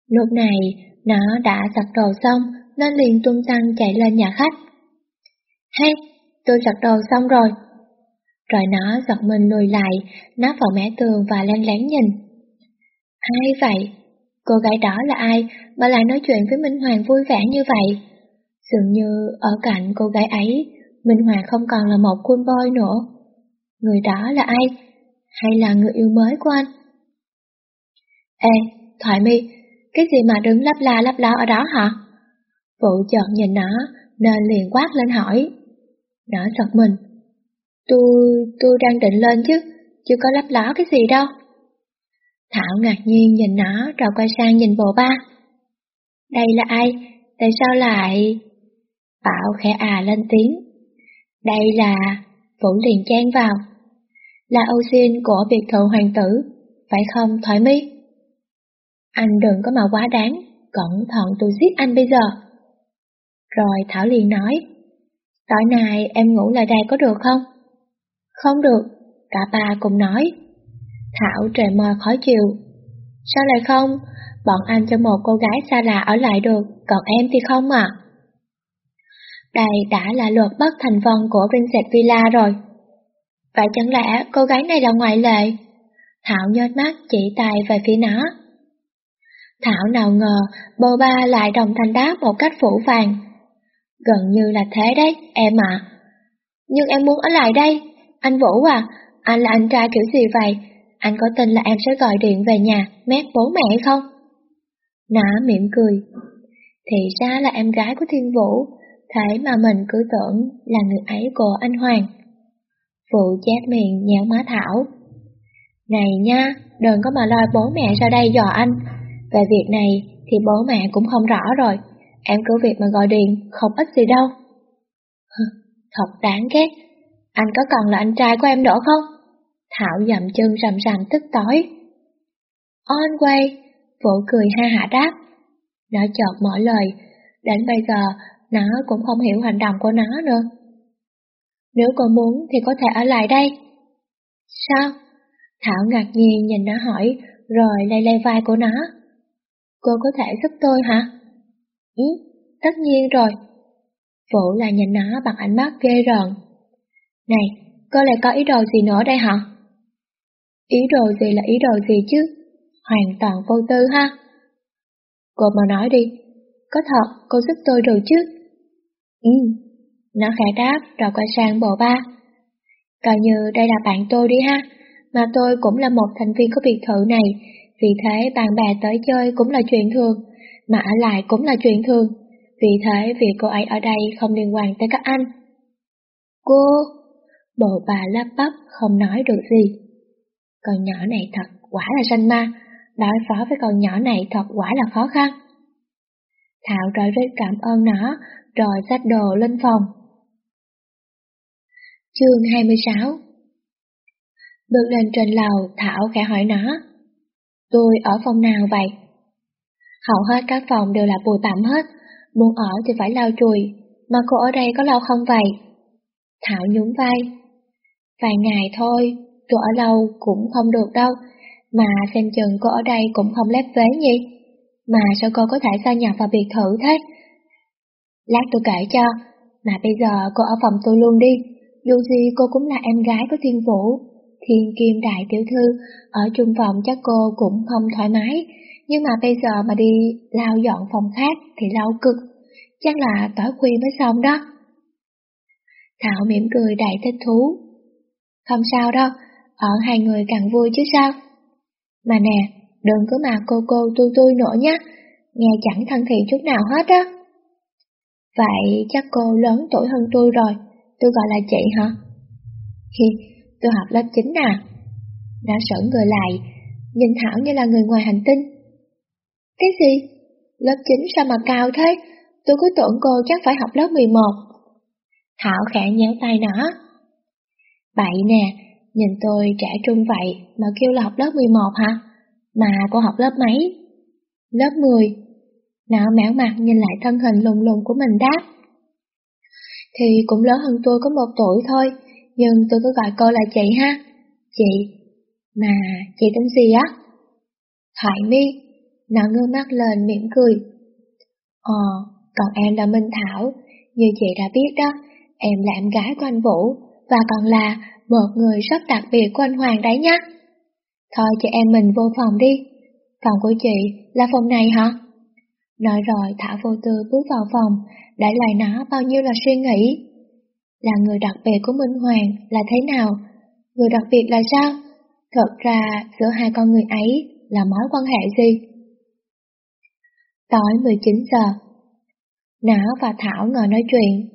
Lúc này, nó đã giặt đồ xong nên liền tung tăng chạy lên nhà khách. Hey, tôi giặt đồ xong rồi. Rồi nó giật mình lùi lại, nắp vào mé tường và len lén nhìn. Ai vậy? Cô gái đó là ai mà lại nói chuyện với Minh Hoàng vui vẻ như vậy? Dường như ở cạnh cô gái ấy, Minh Hoàng không còn là một cool boy nữa. Người đó là ai? Hay là người yêu mới của anh? Ê, Thoại mi, cái gì mà đứng lấp la lấp ló ở đó hả? Vụ chợt nhìn nó, nên liền quát lên hỏi. Nó giật mình. Tôi, tôi đang định lên chứ, chưa có lấp ló cái gì đâu. Thảo ngạc nhiên nhìn nó rồi quay sang nhìn bộ ba. Đây là ai? Tại sao lại... Bảo khẽ à lên tiếng. Đây là... Vũ liền chen vào. Là Âu xin của biệt thự hoàng tử, phải không thoải mi? Anh đừng có mà quá đáng, cẩn thận tôi giết anh bây giờ. Rồi Thảo liền nói, tối nay em ngủ lại đây có được không? Không được, cả ba cùng nói. Thảo trời mơ khó chịu. Sao lại không? Bọn anh cho một cô gái xa lạ ở lại được, còn em thì không à? Đây đã là luật bất thành văn của Vincent Villa rồi. Vậy chẳng lẽ cô gái này là ngoại lệ? Thảo nhớt mắt chỉ tay về phía nó. Thảo nào ngờ bô ba lại đồng thanh đáp một cách phủ vàng. Gần như là thế đấy, em ạ. Nhưng em muốn ở lại đây. Anh Vũ à, anh là anh trai kiểu gì vậy? Anh có tin là em sẽ gọi điện về nhà, mét bố mẹ không? Nó mỉm cười. Thì ra là em gái của Thiên Vũ, thế mà mình cứ tưởng là người ấy của anh Hoàng. Phụ chát miệng nhéo má Thảo. Này nha, đừng có mà lo bố mẹ ra đây dò anh, về việc này thì bố mẹ cũng không rõ rồi, em cứ việc mà gọi điện, không ít gì đâu. Thật đáng ghét, anh có còn là anh trai của em nữa không? Thảo dậm chân rầm rầm tức tối. On quay, Vũ cười ha hả đáp. Nó chợt mở lời, đến bây giờ nó cũng không hiểu hành động của nó nữa. Nếu con muốn thì có thể ở lại đây. Sao? Thảo ngạc nhiên nhìn nó hỏi, rồi lay lay vai của nó. Cô có thể giúp tôi hả? Ừ, tất nhiên rồi. Vũ là nhìn nó bằng ánh mắt ghê rợn. Này, cô lại có ý đồ gì nữa đây hả? Ý đồ gì là ý đồ gì chứ? Hoàn toàn vô tư ha. Cô mà nói đi, có thật cô giúp tôi rồi chứ? Ừ, nó khẽ đáp rồi quay sang bồ ba. Coi như đây là bạn tôi đi ha, mà tôi cũng là một thành viên của biệt thự này, vì thế bạn bè tới chơi cũng là chuyện thường, mà ở lại cũng là chuyện thường. Vì thế việc cô ấy ở đây không liên quan tới các anh. Cô... Bộ bà lắp bắp không nói được gì. Con nhỏ này thật quả là sanh ma, đối phó với con nhỏ này thật quả là khó khăn. Thảo rồi rất cảm ơn nó, rồi xách đồ lên phòng. Chương 26 Bước lên trên lầu, Thảo khẽ hỏi nó. Tôi ở phòng nào vậy? Hầu hết các phòng đều là bùi tạm hết, muốn ở thì phải lau chùi, mà cô ở đây có lâu không vậy? Thảo nhún vai. Vài ngày thôi, tôi ở lâu cũng không được đâu, mà xem chừng cô ở đây cũng không lép vế nhỉ? Mà sao cô có thể gia nhập vào biệt thự thế? Lát tôi kể cho, mà bây giờ cô ở phòng tôi luôn đi, dù gì cô cũng là em gái của Thiên Vũ. Thiên Kim Đại Tiểu Thư, ở chung phòng chắc cô cũng không thoải mái, nhưng mà bây giờ mà đi lau dọn phòng khác thì lâu cực, chắc là tối khuya mới xong đó. Thảo mỉm cười đầy thích thú. Không sao đâu, ở hai người càng vui chứ sao. Mà nè, đừng cứ mà cô cô tôi tôi nữa nhé, nghe chẳng thân thiện chút nào hết á. Vậy chắc cô lớn tuổi hơn tôi rồi, tôi gọi là chị hả? Hi, tôi học lớp 9 à. Đã sững người lại, nhìn Thảo như là người ngoài hành tinh. Cái gì? Lớp 9 sao mà cao thế? Tôi cứ tưởng cô chắc phải học lớp 11. Thảo khẽ nhéo tay nó. Bậy nè, nhìn tôi trẻ trung vậy mà kêu là học lớp 11 hả? Mà cô học lớp mấy? Lớp 10. Nó mẻo mặt nhìn lại thân hình lùng lùng của mình đáp. Thì cũng lớn hơn tôi có một tuổi thôi, nhưng tôi cứ gọi cô là chị ha. Chị. Mà chị tên gì á? Thoại mi. Nó ngơ mắt lên mỉm cười. Ờ, còn em là Minh Thảo, như chị đã biết đó, em là em gái của anh Vũ, và còn là một người rất đặc biệt của anh Hoàng đấy nhá. Thôi chị em mình vô phòng đi. Phòng của chị là phòng này hả? Nói rồi thả vô tư bước vào phòng, để lại nó bao nhiêu là suy nghĩ. Là người đặc biệt của Minh Hoàng là thế nào? Người đặc biệt là sao? Thật ra giữa hai con người ấy là mối quan hệ gì? Tối 19 giờ Nó và Thảo ngồi nói chuyện.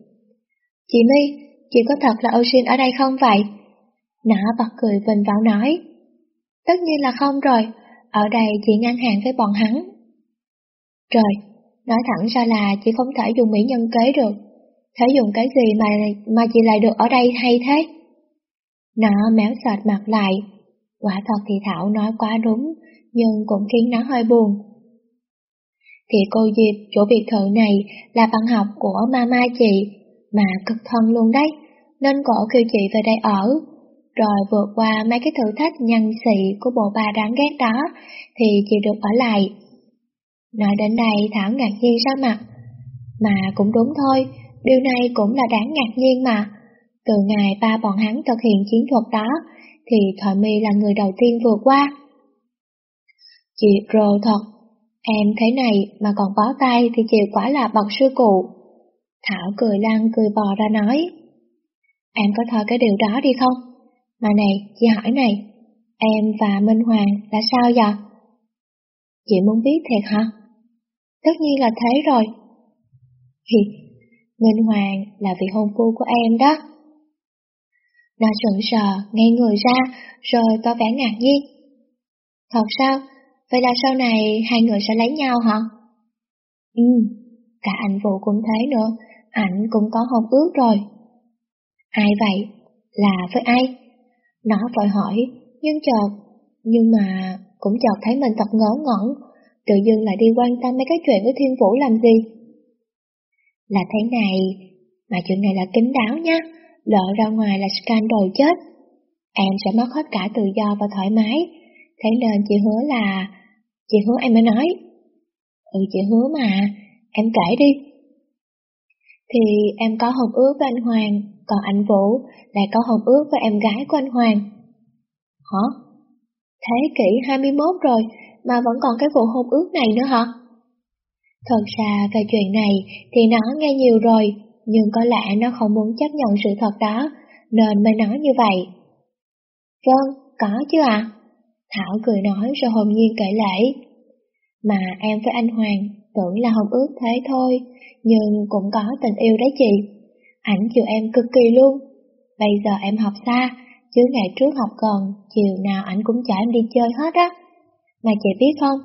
Chị My, chị có thật là Ocean ở đây không vậy? Nó bật cười vinh vào nói. Tất nhiên là không rồi, ở đây chị ngăn hàng với bọn hắn. Trời, nói thẳng ra là chị không thể dùng mỹ nhân kế được. Thế dùng cái gì mà mà chị lại được ở đây hay thế? Nó méo sệt mặt lại. Quả thật thì Thảo nói quá đúng, nhưng cũng khiến nó hơi buồn. Thì cô Diệp, chỗ biệt thự này là bạn học của mama chị, mà cực thân luôn đấy, nên cổ kêu chị về đây ở. Rồi vượt qua mấy cái thử thách nhân sĩ của bộ ba đáng ghét đó, thì chị được ở lại. Nói đến đây Thảo ngạc nhiên ra mặt. Mà cũng đúng thôi, điều này cũng là đáng ngạc nhiên mà. Từ ngày ba bọn hắn thực hiện chiến thuật đó, thì Thoại My là người đầu tiên vượt qua. Chị rồ thật, em thế này mà còn bó tay thì chị quả là bậc sư cụ. Thảo cười lăn cười bò ra nói. Em có thôi cái điều đó đi không? Mà này, chị hỏi này, em và Minh Hoàng là sao giờ? Chị muốn biết thiệt hả? Tất nhiên là thế rồi. Hi, Minh Hoàng là vị hôn phu của em đó. Nó sững sờ, ngay người ra, rồi có vẻ ngạc nhiên. Thật sao? Vậy là sau này hai người sẽ lấy nhau hả? Ừ, cả anh Vũ cũng thế nữa, ảnh cũng có hôn ước rồi. Ai vậy? Là với ai? Nó vội hỏi, nhưng chợt, nhưng mà cũng chợt thấy mình thật ngớ ngẩn, tự dưng lại đi quan tâm mấy cái chuyện của Thiên Vũ làm gì. Là thế này, mà chuyện này là kín đáo nha, lỡ ra ngoài là scandal chết. Em sẽ mất hết cả tự do và thoải mái, thế nên chị hứa là... Chị hứa em mới nói. Ừ chị hứa mà, em kể đi. Thì em có hôn ước với anh Hoàng, còn anh Vũ lại có hôn ước với em gái của anh Hoàng. Hả? Thế kỷ 21 rồi mà vẫn còn cái vụ hôn ước này nữa hả? Thật ra về chuyện này thì nó nghe nhiều rồi, nhưng có lẽ nó không muốn chấp nhận sự thật đó, nên mới nói như vậy. Vâng, có chứ ạ. À? Thảo cười nói rồi hồn nhiên kể lễ. Mà em với anh Hoàng tưởng là hôn ước thế thôi, nhưng cũng có tình yêu đấy chị. Ảnh chiều em cực kỳ luôn. Bây giờ em học xa, chứ ngày trước học gần, chiều nào ảnh cũng chở em đi chơi hết á. Mà chị biết không,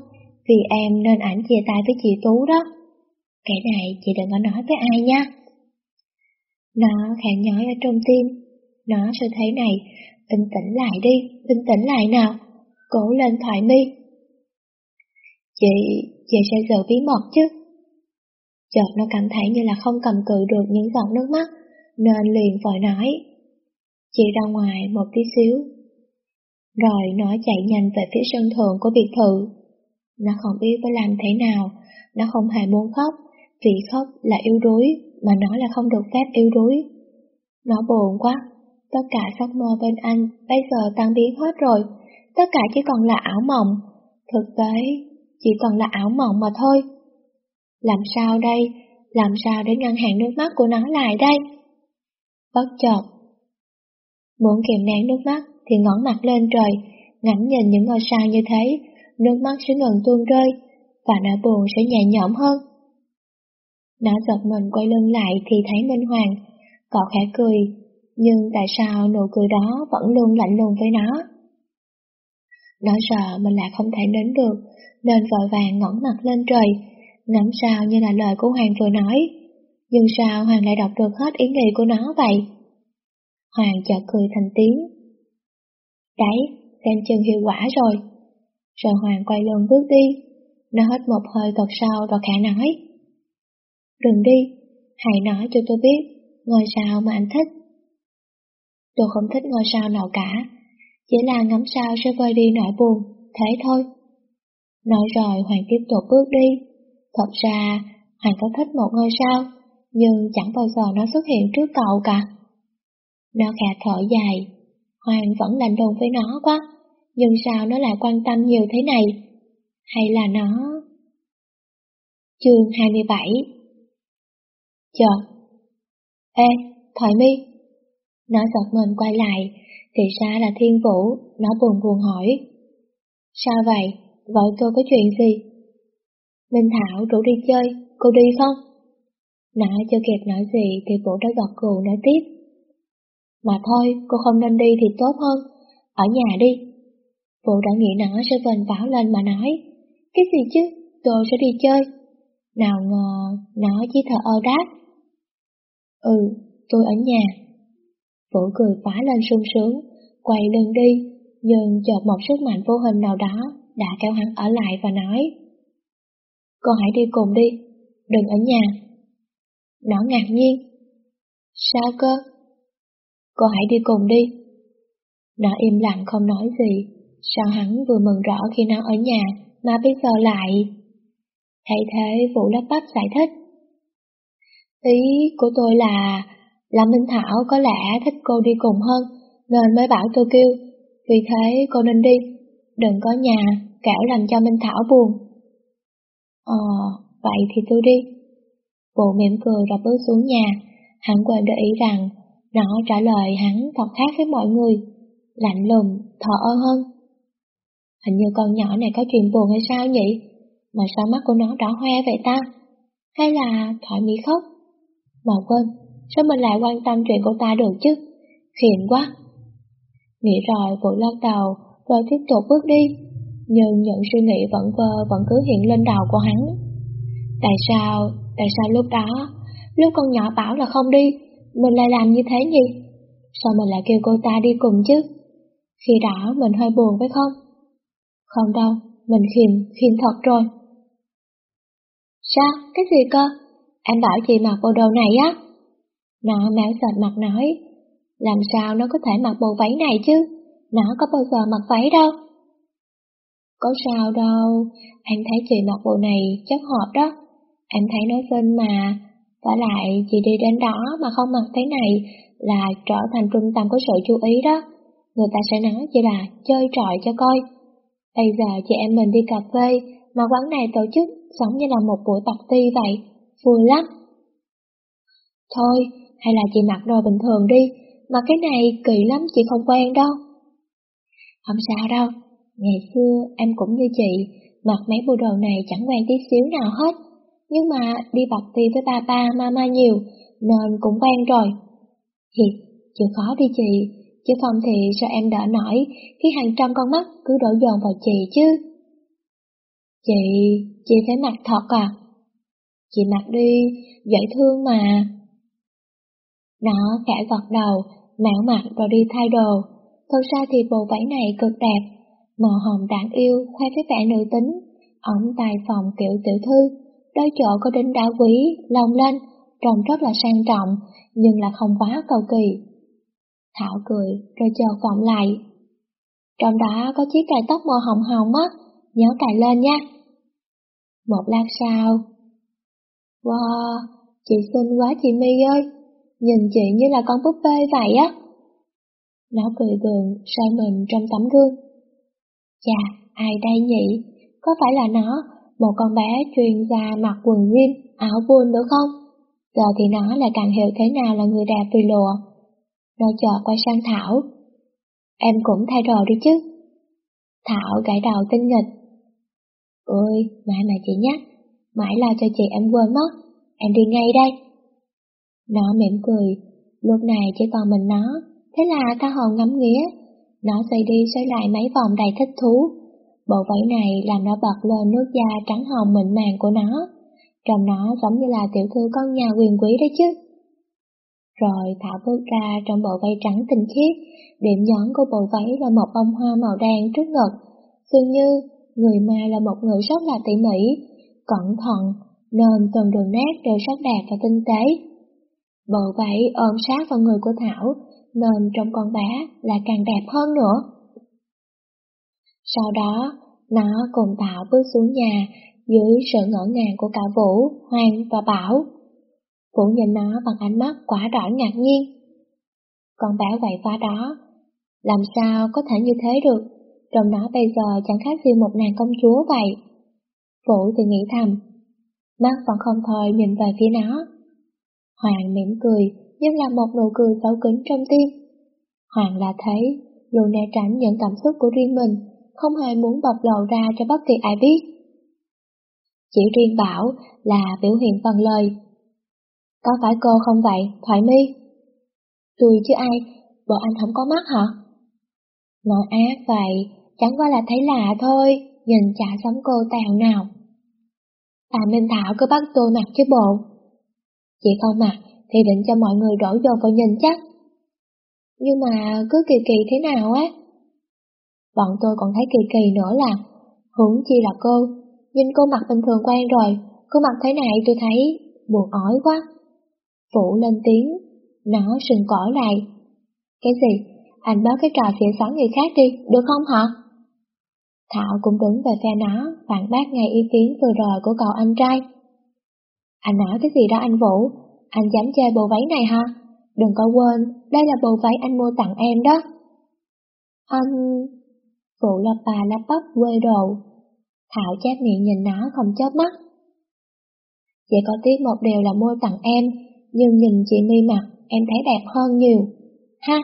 vì em nên ảnh chia tay với chị Tú đó. Cái này chị đừng có nói với ai nha. Nó khẽ nhói ở trong tim. Nó sẽ thấy này, bình tĩnh lại đi, bình tĩnh lại nào, cố lên thoại mi. Chị, chị sẽ giữ bí mật chứ. Chợt nó cảm thấy như là không cầm cự được những giọt nước mắt, nên liền vội nói. Chị ra ngoài một tí xíu. Rồi nó chạy nhanh về phía sân thượng của biệt thự. Nó không biết phải làm thế nào, nó không hề muốn khóc, vì khóc là yếu đuối, mà nó là không được phép yếu đuối. Nó buồn quá, tất cả giấc mơ bên anh bây giờ tan biến hết rồi, tất cả chỉ còn là ảo mộng, thực tế chỉ còn là ảo mộng mà thôi. Làm sao đây? Làm sao để ngăn hàng nước mắt của nó lại đây? Bất chợt, muốn kiềm nén nước mắt thì ngẩng mặt lên trời, ngắm nhìn những ngôi sao như thế, nước mắt sẽ ngừng tuôn rơi, và nỗi buồn sẽ nhẹ nhõm hơn. Nó giật mình quay lưng lại thì thấy Minh Hoàng, cậu khẽ cười, nhưng tại sao nụ cười đó vẫn luôn lạnh lùng với nó? Nó sợ mình lại không thể đến được, nên vội vàng ngẩng mặt lên trời, ngắm sao như là lời của Hoàng vừa nói. Nhưng sao Hoàng lại đọc được hết ý nghĩ của nó vậy? Hoàng chợt cười thành tiếng. Đấy, xem chừng hiệu quả rồi. Rồi Hoàng quay lưng bước đi, nó hít một hơi thật sâu và khẽ nói. Đừng đi, hãy nói cho tôi biết ngôi sao mà anh thích. Tôi không thích ngôi sao nào cả, chỉ là ngắm sao sẽ vơi đi nỗi buồn, thế thôi. Nói rồi Hoàng tiếp tục bước đi. Thật ra, Hoàng có thích một ngôi sao, nhưng chẳng bao giờ nó xuất hiện trước cậu cả. Nó khẽ thở dài, Hoàng vẫn lạnh lùng với nó quá, nhưng sao nó lại quan tâm nhiều thế này? Hay là nó... Chương 27 Chợt Ê, Thoại mi Nó giật mình quay lại, thì ra là Thiên Vũ, nó buồn buồn hỏi. Sao vậy? Gọi tôi có chuyện gì? Minh Thảo rủ đi chơi, cô đi không? Nó chưa kịp nói gì thì Vũ đã gật gù nói tiếp. Mà thôi, cô không nên đi thì tốt hơn, ở nhà đi. Vũ đã nghĩ nó sẽ vền váo lên mà nói. Cái gì chứ, tôi sẽ đi chơi. Nào ngờ, nó chỉ thở ơ đáp. Ừ, tôi ở nhà. Vũ cười phá lên sung sướng, quay lưng đi, nhưng chợt một sức mạnh vô hình nào đó đã kéo hắn ở lại và nói. Cô hãy đi cùng đi, đừng ở nhà. Nó ngạc nhiên. Sao cơ? Cô hãy đi cùng đi. Nó im lặng không nói gì, sao hắn vừa mừng rõ khi nó ở nhà mà bây giờ lại... Thay thế Vũ lắp bắp giải thích. Ý của tôi là, là Minh Thảo có lẽ thích cô đi cùng hơn, nên mới bảo tôi kêu, vì thế cô nên đi, đừng có nhà, kẻo làm cho Minh Thảo buồn. Ờ, vậy thì tôi đi. Vũ mỉm cười rồi bước xuống nhà, hắn quên để ý rằng nó trả lời hắn thật khác với mọi người, lạnh lùng, thở ơ hơn. Hình như con nhỏ này có chuyện buồn hay sao nhỉ? Mà sao mắt của nó đỏ hoe vậy ta? Hay là thoại mỹ khóc? Mà quên, sao mình lại quan tâm chuyện của ta được chứ? Khiền quá. Nghĩ rồi vội lắc đầu, rồi tiếp tục bước đi. Nhưng những suy nghĩ vẫn vơ vẫn cứ hiện lên đầu của hắn. Tại sao, tại sao lúc đó, lúc con nhỏ bảo là không đi, mình lại làm như thế nhỉ? Sao mình lại kêu cô ta đi cùng chứ? Khi đó mình hơi buồn phải không? Không đâu, mình khiêm, khiêm thật rồi. Sao? Cái gì cơ? Em bảo chị mặc bộ đồ này á. Nó méo sệt mặt nói, làm sao nó có thể mặc bộ váy này chứ? Nó có bao giờ mặc váy đâu. Có sao đâu, em thấy chị mặc bộ này chất hợp đó. Em thấy nó xinh mà, và lại chị đi đến đó mà không mặc thế này là trở thành trung tâm của sự chú ý đó. Người ta sẽ nói chỉ là chơi trọi cho coi. Bây giờ chị em mình đi cà phê mà quán này tổ chức giống như là một buổi tập ti vậy, vui lắm. Thôi, hay là chị mặc đồ bình thường đi, mà cái này kỳ lắm chị không quen đâu. Không sao đâu, ngày xưa em cũng như chị, mặc mấy bộ đồ này chẳng quen tí xíu nào hết, nhưng mà đi bạc ti với ba ba mama nhiều, nên cũng quen rồi. Hiệp, chịu khó đi chị, chứ không thì sao em đỡ nổi khi hàng trăm con mắt cứ đổ dồn vào chị chứ. Chị, chị phải mặc thật à? Chị mặc đi, dễ thương mà. Nó khẽ gật đầu, mạo mặt rồi đi thay đồ. Thật ra thì bộ váy này cực đẹp, màu hồng đáng yêu, khoe với vẻ nữ tính, ống tài phòng kiểu tiểu thư, đôi chỗ có đính đá quý, lồng lên, trông rất là sang trọng, nhưng là không quá cầu kỳ. Thảo cười, rồi chờ vọng lại. Trong đó có chiếc cài tóc màu hồng hồng á, nhớ cài lên nha. Một lát sau. Wow, chị xinh quá chị My ơi, nhìn chị như là con búp bê vậy á. Nó cười gượng, xoay mình trong tấm gương. Chà, ai đây nhỉ? Có phải là nó, một con bé chuyên gia mặc quần jean, áo buôn nữa không? Giờ thì nó lại càng hiểu thế nào là người đẹp vì lụa. Nó chợt quay sang Thảo. Em cũng thay đồ đi chứ. Thảo gãi đầu tinh nghịch. Ôi, mãi mà chị nhắc, mãi lo cho chị em quên mất, em đi ngay đây. Nó mỉm cười, lúc này chỉ còn mình nó, thế là ta hồn ngắm nghía. Nó xoay đi xoay lại mấy vòng đầy thích thú. Bộ váy này làm nó bật lên nước da trắng hồng mịn màng của nó. Trông nó giống như là tiểu thư con nhà quyền quý đấy chứ. Rồi Thảo bước ra trong bộ váy trắng tinh khiết, điểm nhấn của bộ váy là một bông hoa màu đen trước ngực. Dường như người mai là một người rất là tỉ mỉ, cẩn thận, nên từng đường nét đều sắc đẹp và tinh tế. Bộ váy ôm sát vào người của Thảo, nên trong con bé là càng đẹp hơn nữa. Sau đó, nó cùng Bảo bước xuống nhà, dưới sự ngỡ ngàng của cả Vũ, Hoàng và Bảo. Vũ nhìn nó bằng ánh mắt quả đỏ ngạc nhiên. Con bé quậy phá đó, làm sao có thể như thế được, trong nó bây giờ chẳng khác gì một nàng công chúa vậy. Vũ thì nghĩ thầm, mắt vẫn không thôi nhìn về phía nó. Hoàng mỉm cười, nhưng là một nụ cười xấu kín trong tim. Hoàng là thấy, luôn né tránh những cảm xúc của riêng mình, không hề muốn bộc lộ ra cho bất kỳ ai biết. Chỉ riêng Bảo là biểu hiện bằng lời. Có phải cô không vậy, Thoại My? Tôi chứ ai, bộ anh không có mắt hả? Nói ác vậy, chẳng qua là thấy lạ thôi, nhìn chả giống cô tèo nào. Phạm Minh Thảo cứ bắt tôi mặc chứ bộ. Chị không mặc thì định cho mọi người đổ dồn vào nhìn chắc. Nhưng mà cứ kỳ kỳ thế nào á? Bọn tôi còn thấy kỳ kỳ nữa là, hướng chi là cô, nhìn cô mặc bình thường quen rồi, cô mặc thế này tôi thấy buồn ói quá. Vũ lên tiếng, nó sừng cỏ lại. Cái gì? Anh bớt cái trò xỉa xóa người khác đi, được không hả? Thảo cũng đứng về phe nó, phản bác ngay ý kiến vừa rồi của cậu anh trai. Anh nói cái gì đó anh Vũ, anh dám chơi bộ váy này ha? Đừng có quên, đây là bộ váy anh mua tặng em đó. Anh vụ lắp bà lắp bắp quê đồ. Thảo chép miệng nhìn nó không chớp mắt. Chỉ có tiếc một điều là mua tặng em, nhưng nhìn chị mi mặt, em thấy đẹp hơn nhiều. Ha,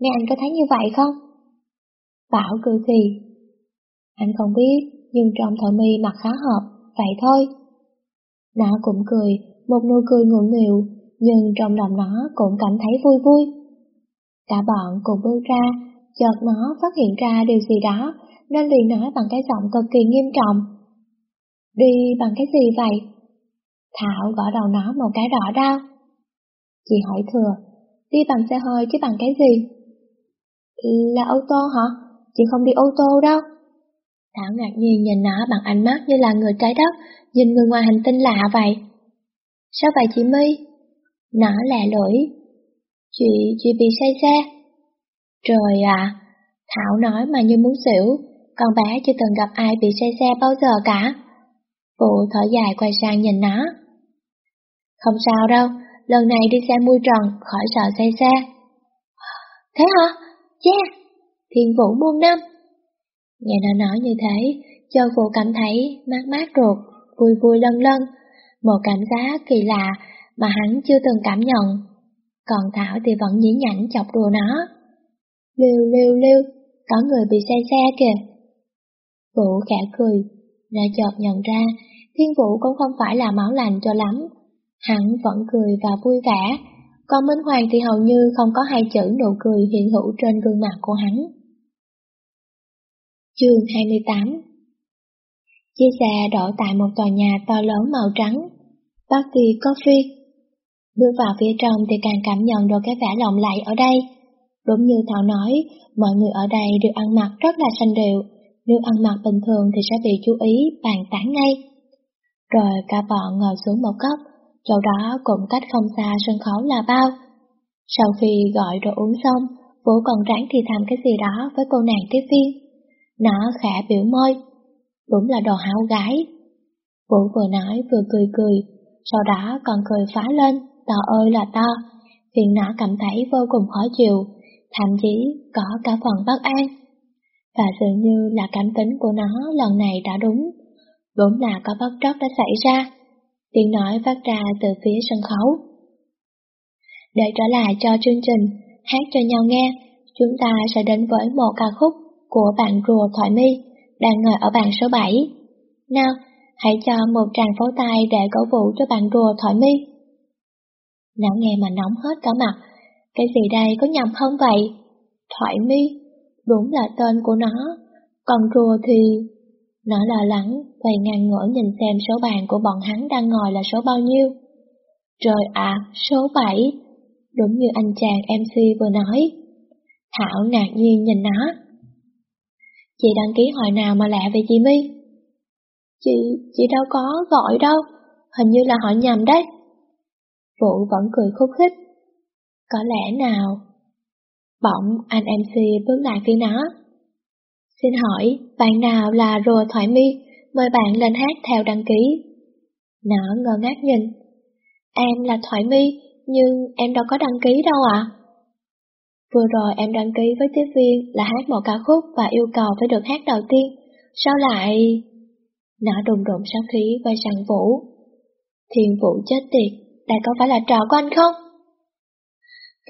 nghe anh có thấy như vậy không? Bảo cười khì. Anh không biết, nhưng trong thợ mi mặt khá hợp, vậy thôi. Nó cũng cười, một nụ cười ngượng nghịu, nhưng trong lòng nó cũng cảm thấy vui vui. Cả bọn cùng bước ra, chợt nó phát hiện ra điều gì đó, nên liền nói bằng cái giọng cực kỳ nghiêm trọng. Đi bằng cái gì vậy? Thảo gõ đầu nó một cái đỏ đau. Chị hỏi thừa, đi bằng xe hơi chứ bằng cái gì? Là ô tô hả? Chị không đi ô tô đâu. Thảo ngạc nhiên nhìn nó bằng ánh mắt như là người trái đất, nhìn người ngoài hành tinh lạ vậy. Sao vậy chị My? Nó lẹ lưỡi. Chị, chị bị say xe. Trời à, Thảo nói mà như muốn xỉu, con bé chưa từng gặp ai bị say xe bao giờ cả. Phụ thở dài quay sang nhìn nó. Không sao đâu, lần này đi xe mui tròn, khỏi sợ say xe. Thế hả? Yeah! Thiên vũ muôn năm. Nghe nó nói như thế, Châu Phụ cảm thấy mát mát ruột, vui vui lân lân, một cảm giác kỳ lạ mà hắn chưa từng cảm nhận. Còn Thảo thì vẫn nhí nhảnh chọc đùa nó. Liêu liêu liêu, có người bị say xe kìa. Vũ khẽ cười, lại chợt nhận ra Thiên Vũ cũng không phải là máu lành cho lắm. Hắn vẫn cười và vui vẻ, còn Minh Hoàng thì hầu như không có hai chữ nụ cười hiện hữu trên gương mặt của hắn. Chương 28 Chiếc xe đổ tại một tòa nhà to lớn màu trắng, Party Coffee. Bước vào phía trong thì càng cảm nhận được cái vẻ lộng lẫy ở đây, Đúng như Thảo nói, mọi người ở đây đều ăn mặc rất là xanh đều. nếu ăn mặc bình thường thì sẽ bị chú ý bàn tán ngay. Rồi cả bọn ngồi xuống một góc, chỗ đó cũng cách không xa sân khấu là bao. Sau khi gọi đồ uống xong, Vũ còn ráng thì thầm cái gì đó với cô nàng tiếp viên. Nó khẽ biểu môi. Đúng là đồ háo gái. Vũ vừa nói vừa cười cười, sau đó còn cười phá lên, to ơi là to, khiến nó cảm thấy vô cùng khó chịu, thậm chí có cả phần bất an. Và dường như là cảm tính của nó lần này đã đúng, vốn là có bất trắc đã xảy ra. Tiếng nói phát ra từ phía sân khấu. Để trở lại cho chương trình, hát cho nhau nghe, chúng ta sẽ đến với một ca khúc của bạn rùa Thoại My, đang ngồi ở bàn số 7. Nào, hãy cho một tràng pháo tay để cổ vũ cho bạn rùa Thoại My. Nó nghe mà nóng hết cả mặt, cái gì đây có nhầm không vậy? Thoại mi đúng là tên của nó, còn rùa thì... Nó lo lắng, quay ngang ngỡ nhìn xem số bàn của bọn hắn đang ngồi là số bao nhiêu. Trời ạ, số 7, đúng như anh chàng MC vừa nói. Thảo ngạc nhiên nhìn nó. Chị đăng ký hồi nào mà lạ vậy chị My? Chị, chị đâu có gọi đâu, hình như là họ nhầm đấy. Vũ vẫn cười khúc khích. Có lẽ nào? Bỗng anh MC bước lại phía nó. Xin hỏi, bạn nào là rùa thoại mi, mời bạn lên hát theo đăng ký. Nó ngơ ngác nhìn. Em là thoại mi, nhưng em đâu có đăng ký đâu ạ. Vừa rồi em đăng ký với tiếp viên là hát một ca khúc và yêu cầu phải được hát đầu tiên. Sao lại... Nó đùng đùng sát khí quay sang Vũ. Thiên Vũ chết tiệt, đây có phải là trò của anh không?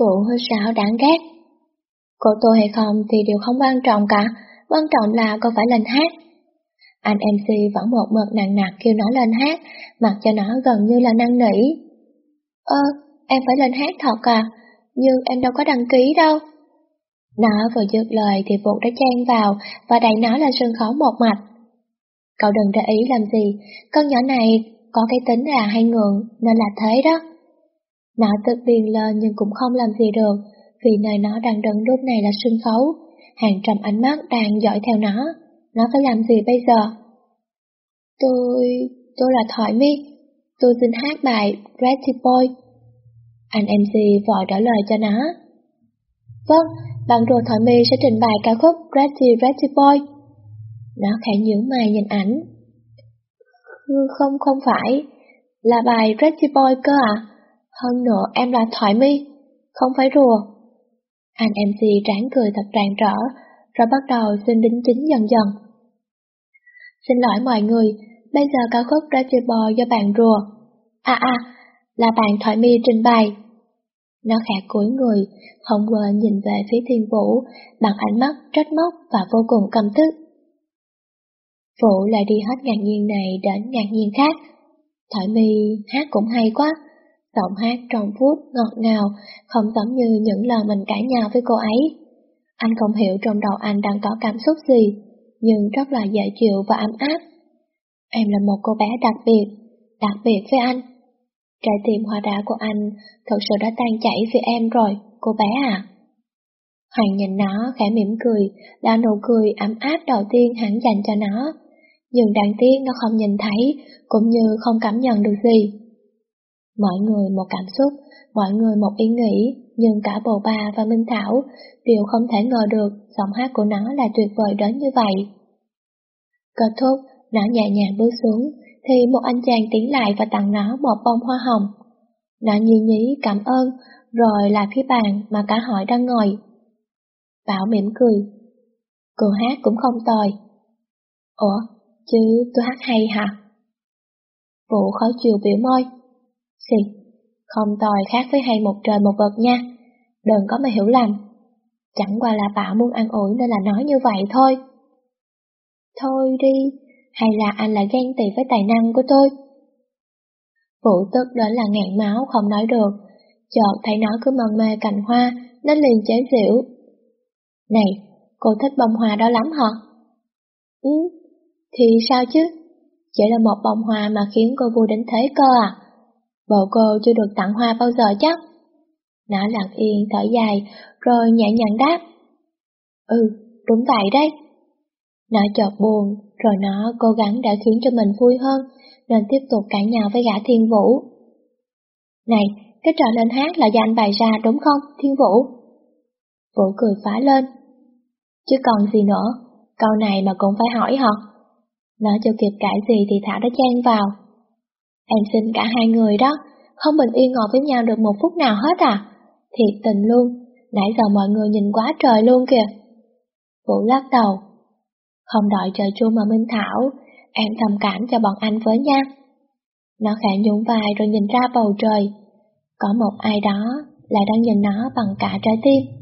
Vụ hơi sao đáng ghét. Cô tôi hay không thì đều không quan trọng cả, quan trọng là cô phải lên hát. Anh MC vẫn một mực nặng nặc kêu nó lên hát, mặc cho nó gần như là năn nỉ. Ơ, em phải lên hát thật à, nhưng em đâu có đăng ký đâu. Nó vừa dứt lời thì vụ đã chen vào và đẩy nó lên sân khấu một mạch. Cậu đừng để ý làm gì, con nhỏ này có cái tính là hay ngượng nên là thế đó. Nó tự điên lên nhưng cũng không làm gì được, vì nơi nó đang đứng lúc này là sân khấu, hàng trăm ánh mắt đang dõi theo nó. Nó phải làm gì bây giờ? Tôi... tôi là Thoại mi Tôi xin hát bài Ratty Boy. Anh MC vội trả lời cho nó. Vâng, bạn rùa Thoại mi sẽ trình bày ca khúc Ratty Ratty Boy. Nó khẽ nhướng mày nhìn ảnh. Không, không phải. Là bài Ratty Boy cơ à? Hơn nữa em là Thoại mi không phải rùa. Anh MC ráng cười thật rạng rỡ, rồi bắt đầu xin đính chính dần dần. Xin lỗi mọi người, bây giờ ca khúc ra chơi bò do bạn rùa. À à, là bạn Thoại mi trình bày. Nó khẽ cúi người, không quên nhìn về phía thiên vũ bằng ánh mắt trách móc và vô cùng căm tức. Vũ lại đi hết ngạc nhiên này đến ngạc nhiên khác. Thoại mi hát cũng hay quá, giọng hát trong phút ngọt ngào, không giống như những lần mình cãi nhau với cô ấy. Anh không hiểu trong đầu anh đang có cảm xúc gì, nhưng rất là dễ chịu và ấm áp. Em là một cô bé đặc biệt, đặc biệt với anh. Trái tim hoa đá của anh thật sự đã tan chảy vì em rồi, cô bé à. Hoàng nhìn nó khẽ mỉm cười, là nụ cười ấm áp đầu tiên hắn dành cho nó nhưng đáng tiếc nó không nhìn thấy, cũng như không cảm nhận được gì. Mọi người một cảm xúc, mọi người một ý nghĩ, nhưng cả bồ ba và Minh Thảo đều không thể ngờ được giọng hát của nó là tuyệt vời đến như vậy. Kết thúc, nó nhẹ nhàng bước xuống, thì một anh chàng tiến lại và tặng nó một bông hoa hồng. Nó nhí nhí cảm ơn, rồi lại phía bàn mà cả hỏi đang ngồi. Bảo mỉm cười. Cô hát cũng không tồi. Ủa, Chứ tôi hát hay hả? Vũ khó chịu biểu môi. Xì, không tồi khác với hay một trời một vực nha. Đừng có mà hiểu lầm. Chẳng qua là bảo muốn ăn ủi nên là nói như vậy thôi. Thôi đi, hay là anh lại ghen tị với tài năng của tôi? Vũ tức đến là ngạn máu không nói được, chợt thấy nó cứ mần mê cành hoa, nên liền chế giễu. Này, cô thích bông hoa đó lắm hả? Ừ, thì sao chứ? Chỉ là một bông hoa mà khiến cô vui đến thế cơ à? Bộ cô chưa được tặng hoa bao giờ chắc? Nó lặng yên thở dài, rồi nhẹ nhàng đáp. Ừ, đúng vậy đấy. Nó chợt buồn, rồi nó cố gắng đã khiến cho mình vui hơn, nên tiếp tục cãi nhau với gã thiên vũ. Này, cái trò lên hát là do anh bày ra đúng không, thiên vũ? Vũ cười phá lên. Chứ còn gì nữa, câu này mà cũng phải hỏi hả? Nó chưa kịp cãi gì thì Thảo đã chen vào. Em xin cả hai người đó, không bình yên ngồi với nhau được một phút nào hết à? Thiệt tình luôn, nãy giờ mọi người nhìn quá trời luôn kìa. Vũ lắc đầu. Không đợi trời chung mà Minh Thảo, em thầm cảm cho bọn anh với nha. Nó khẽ nhún vai rồi nhìn ra bầu trời. Có một ai đó lại đang nhìn nó bằng cả trái tim.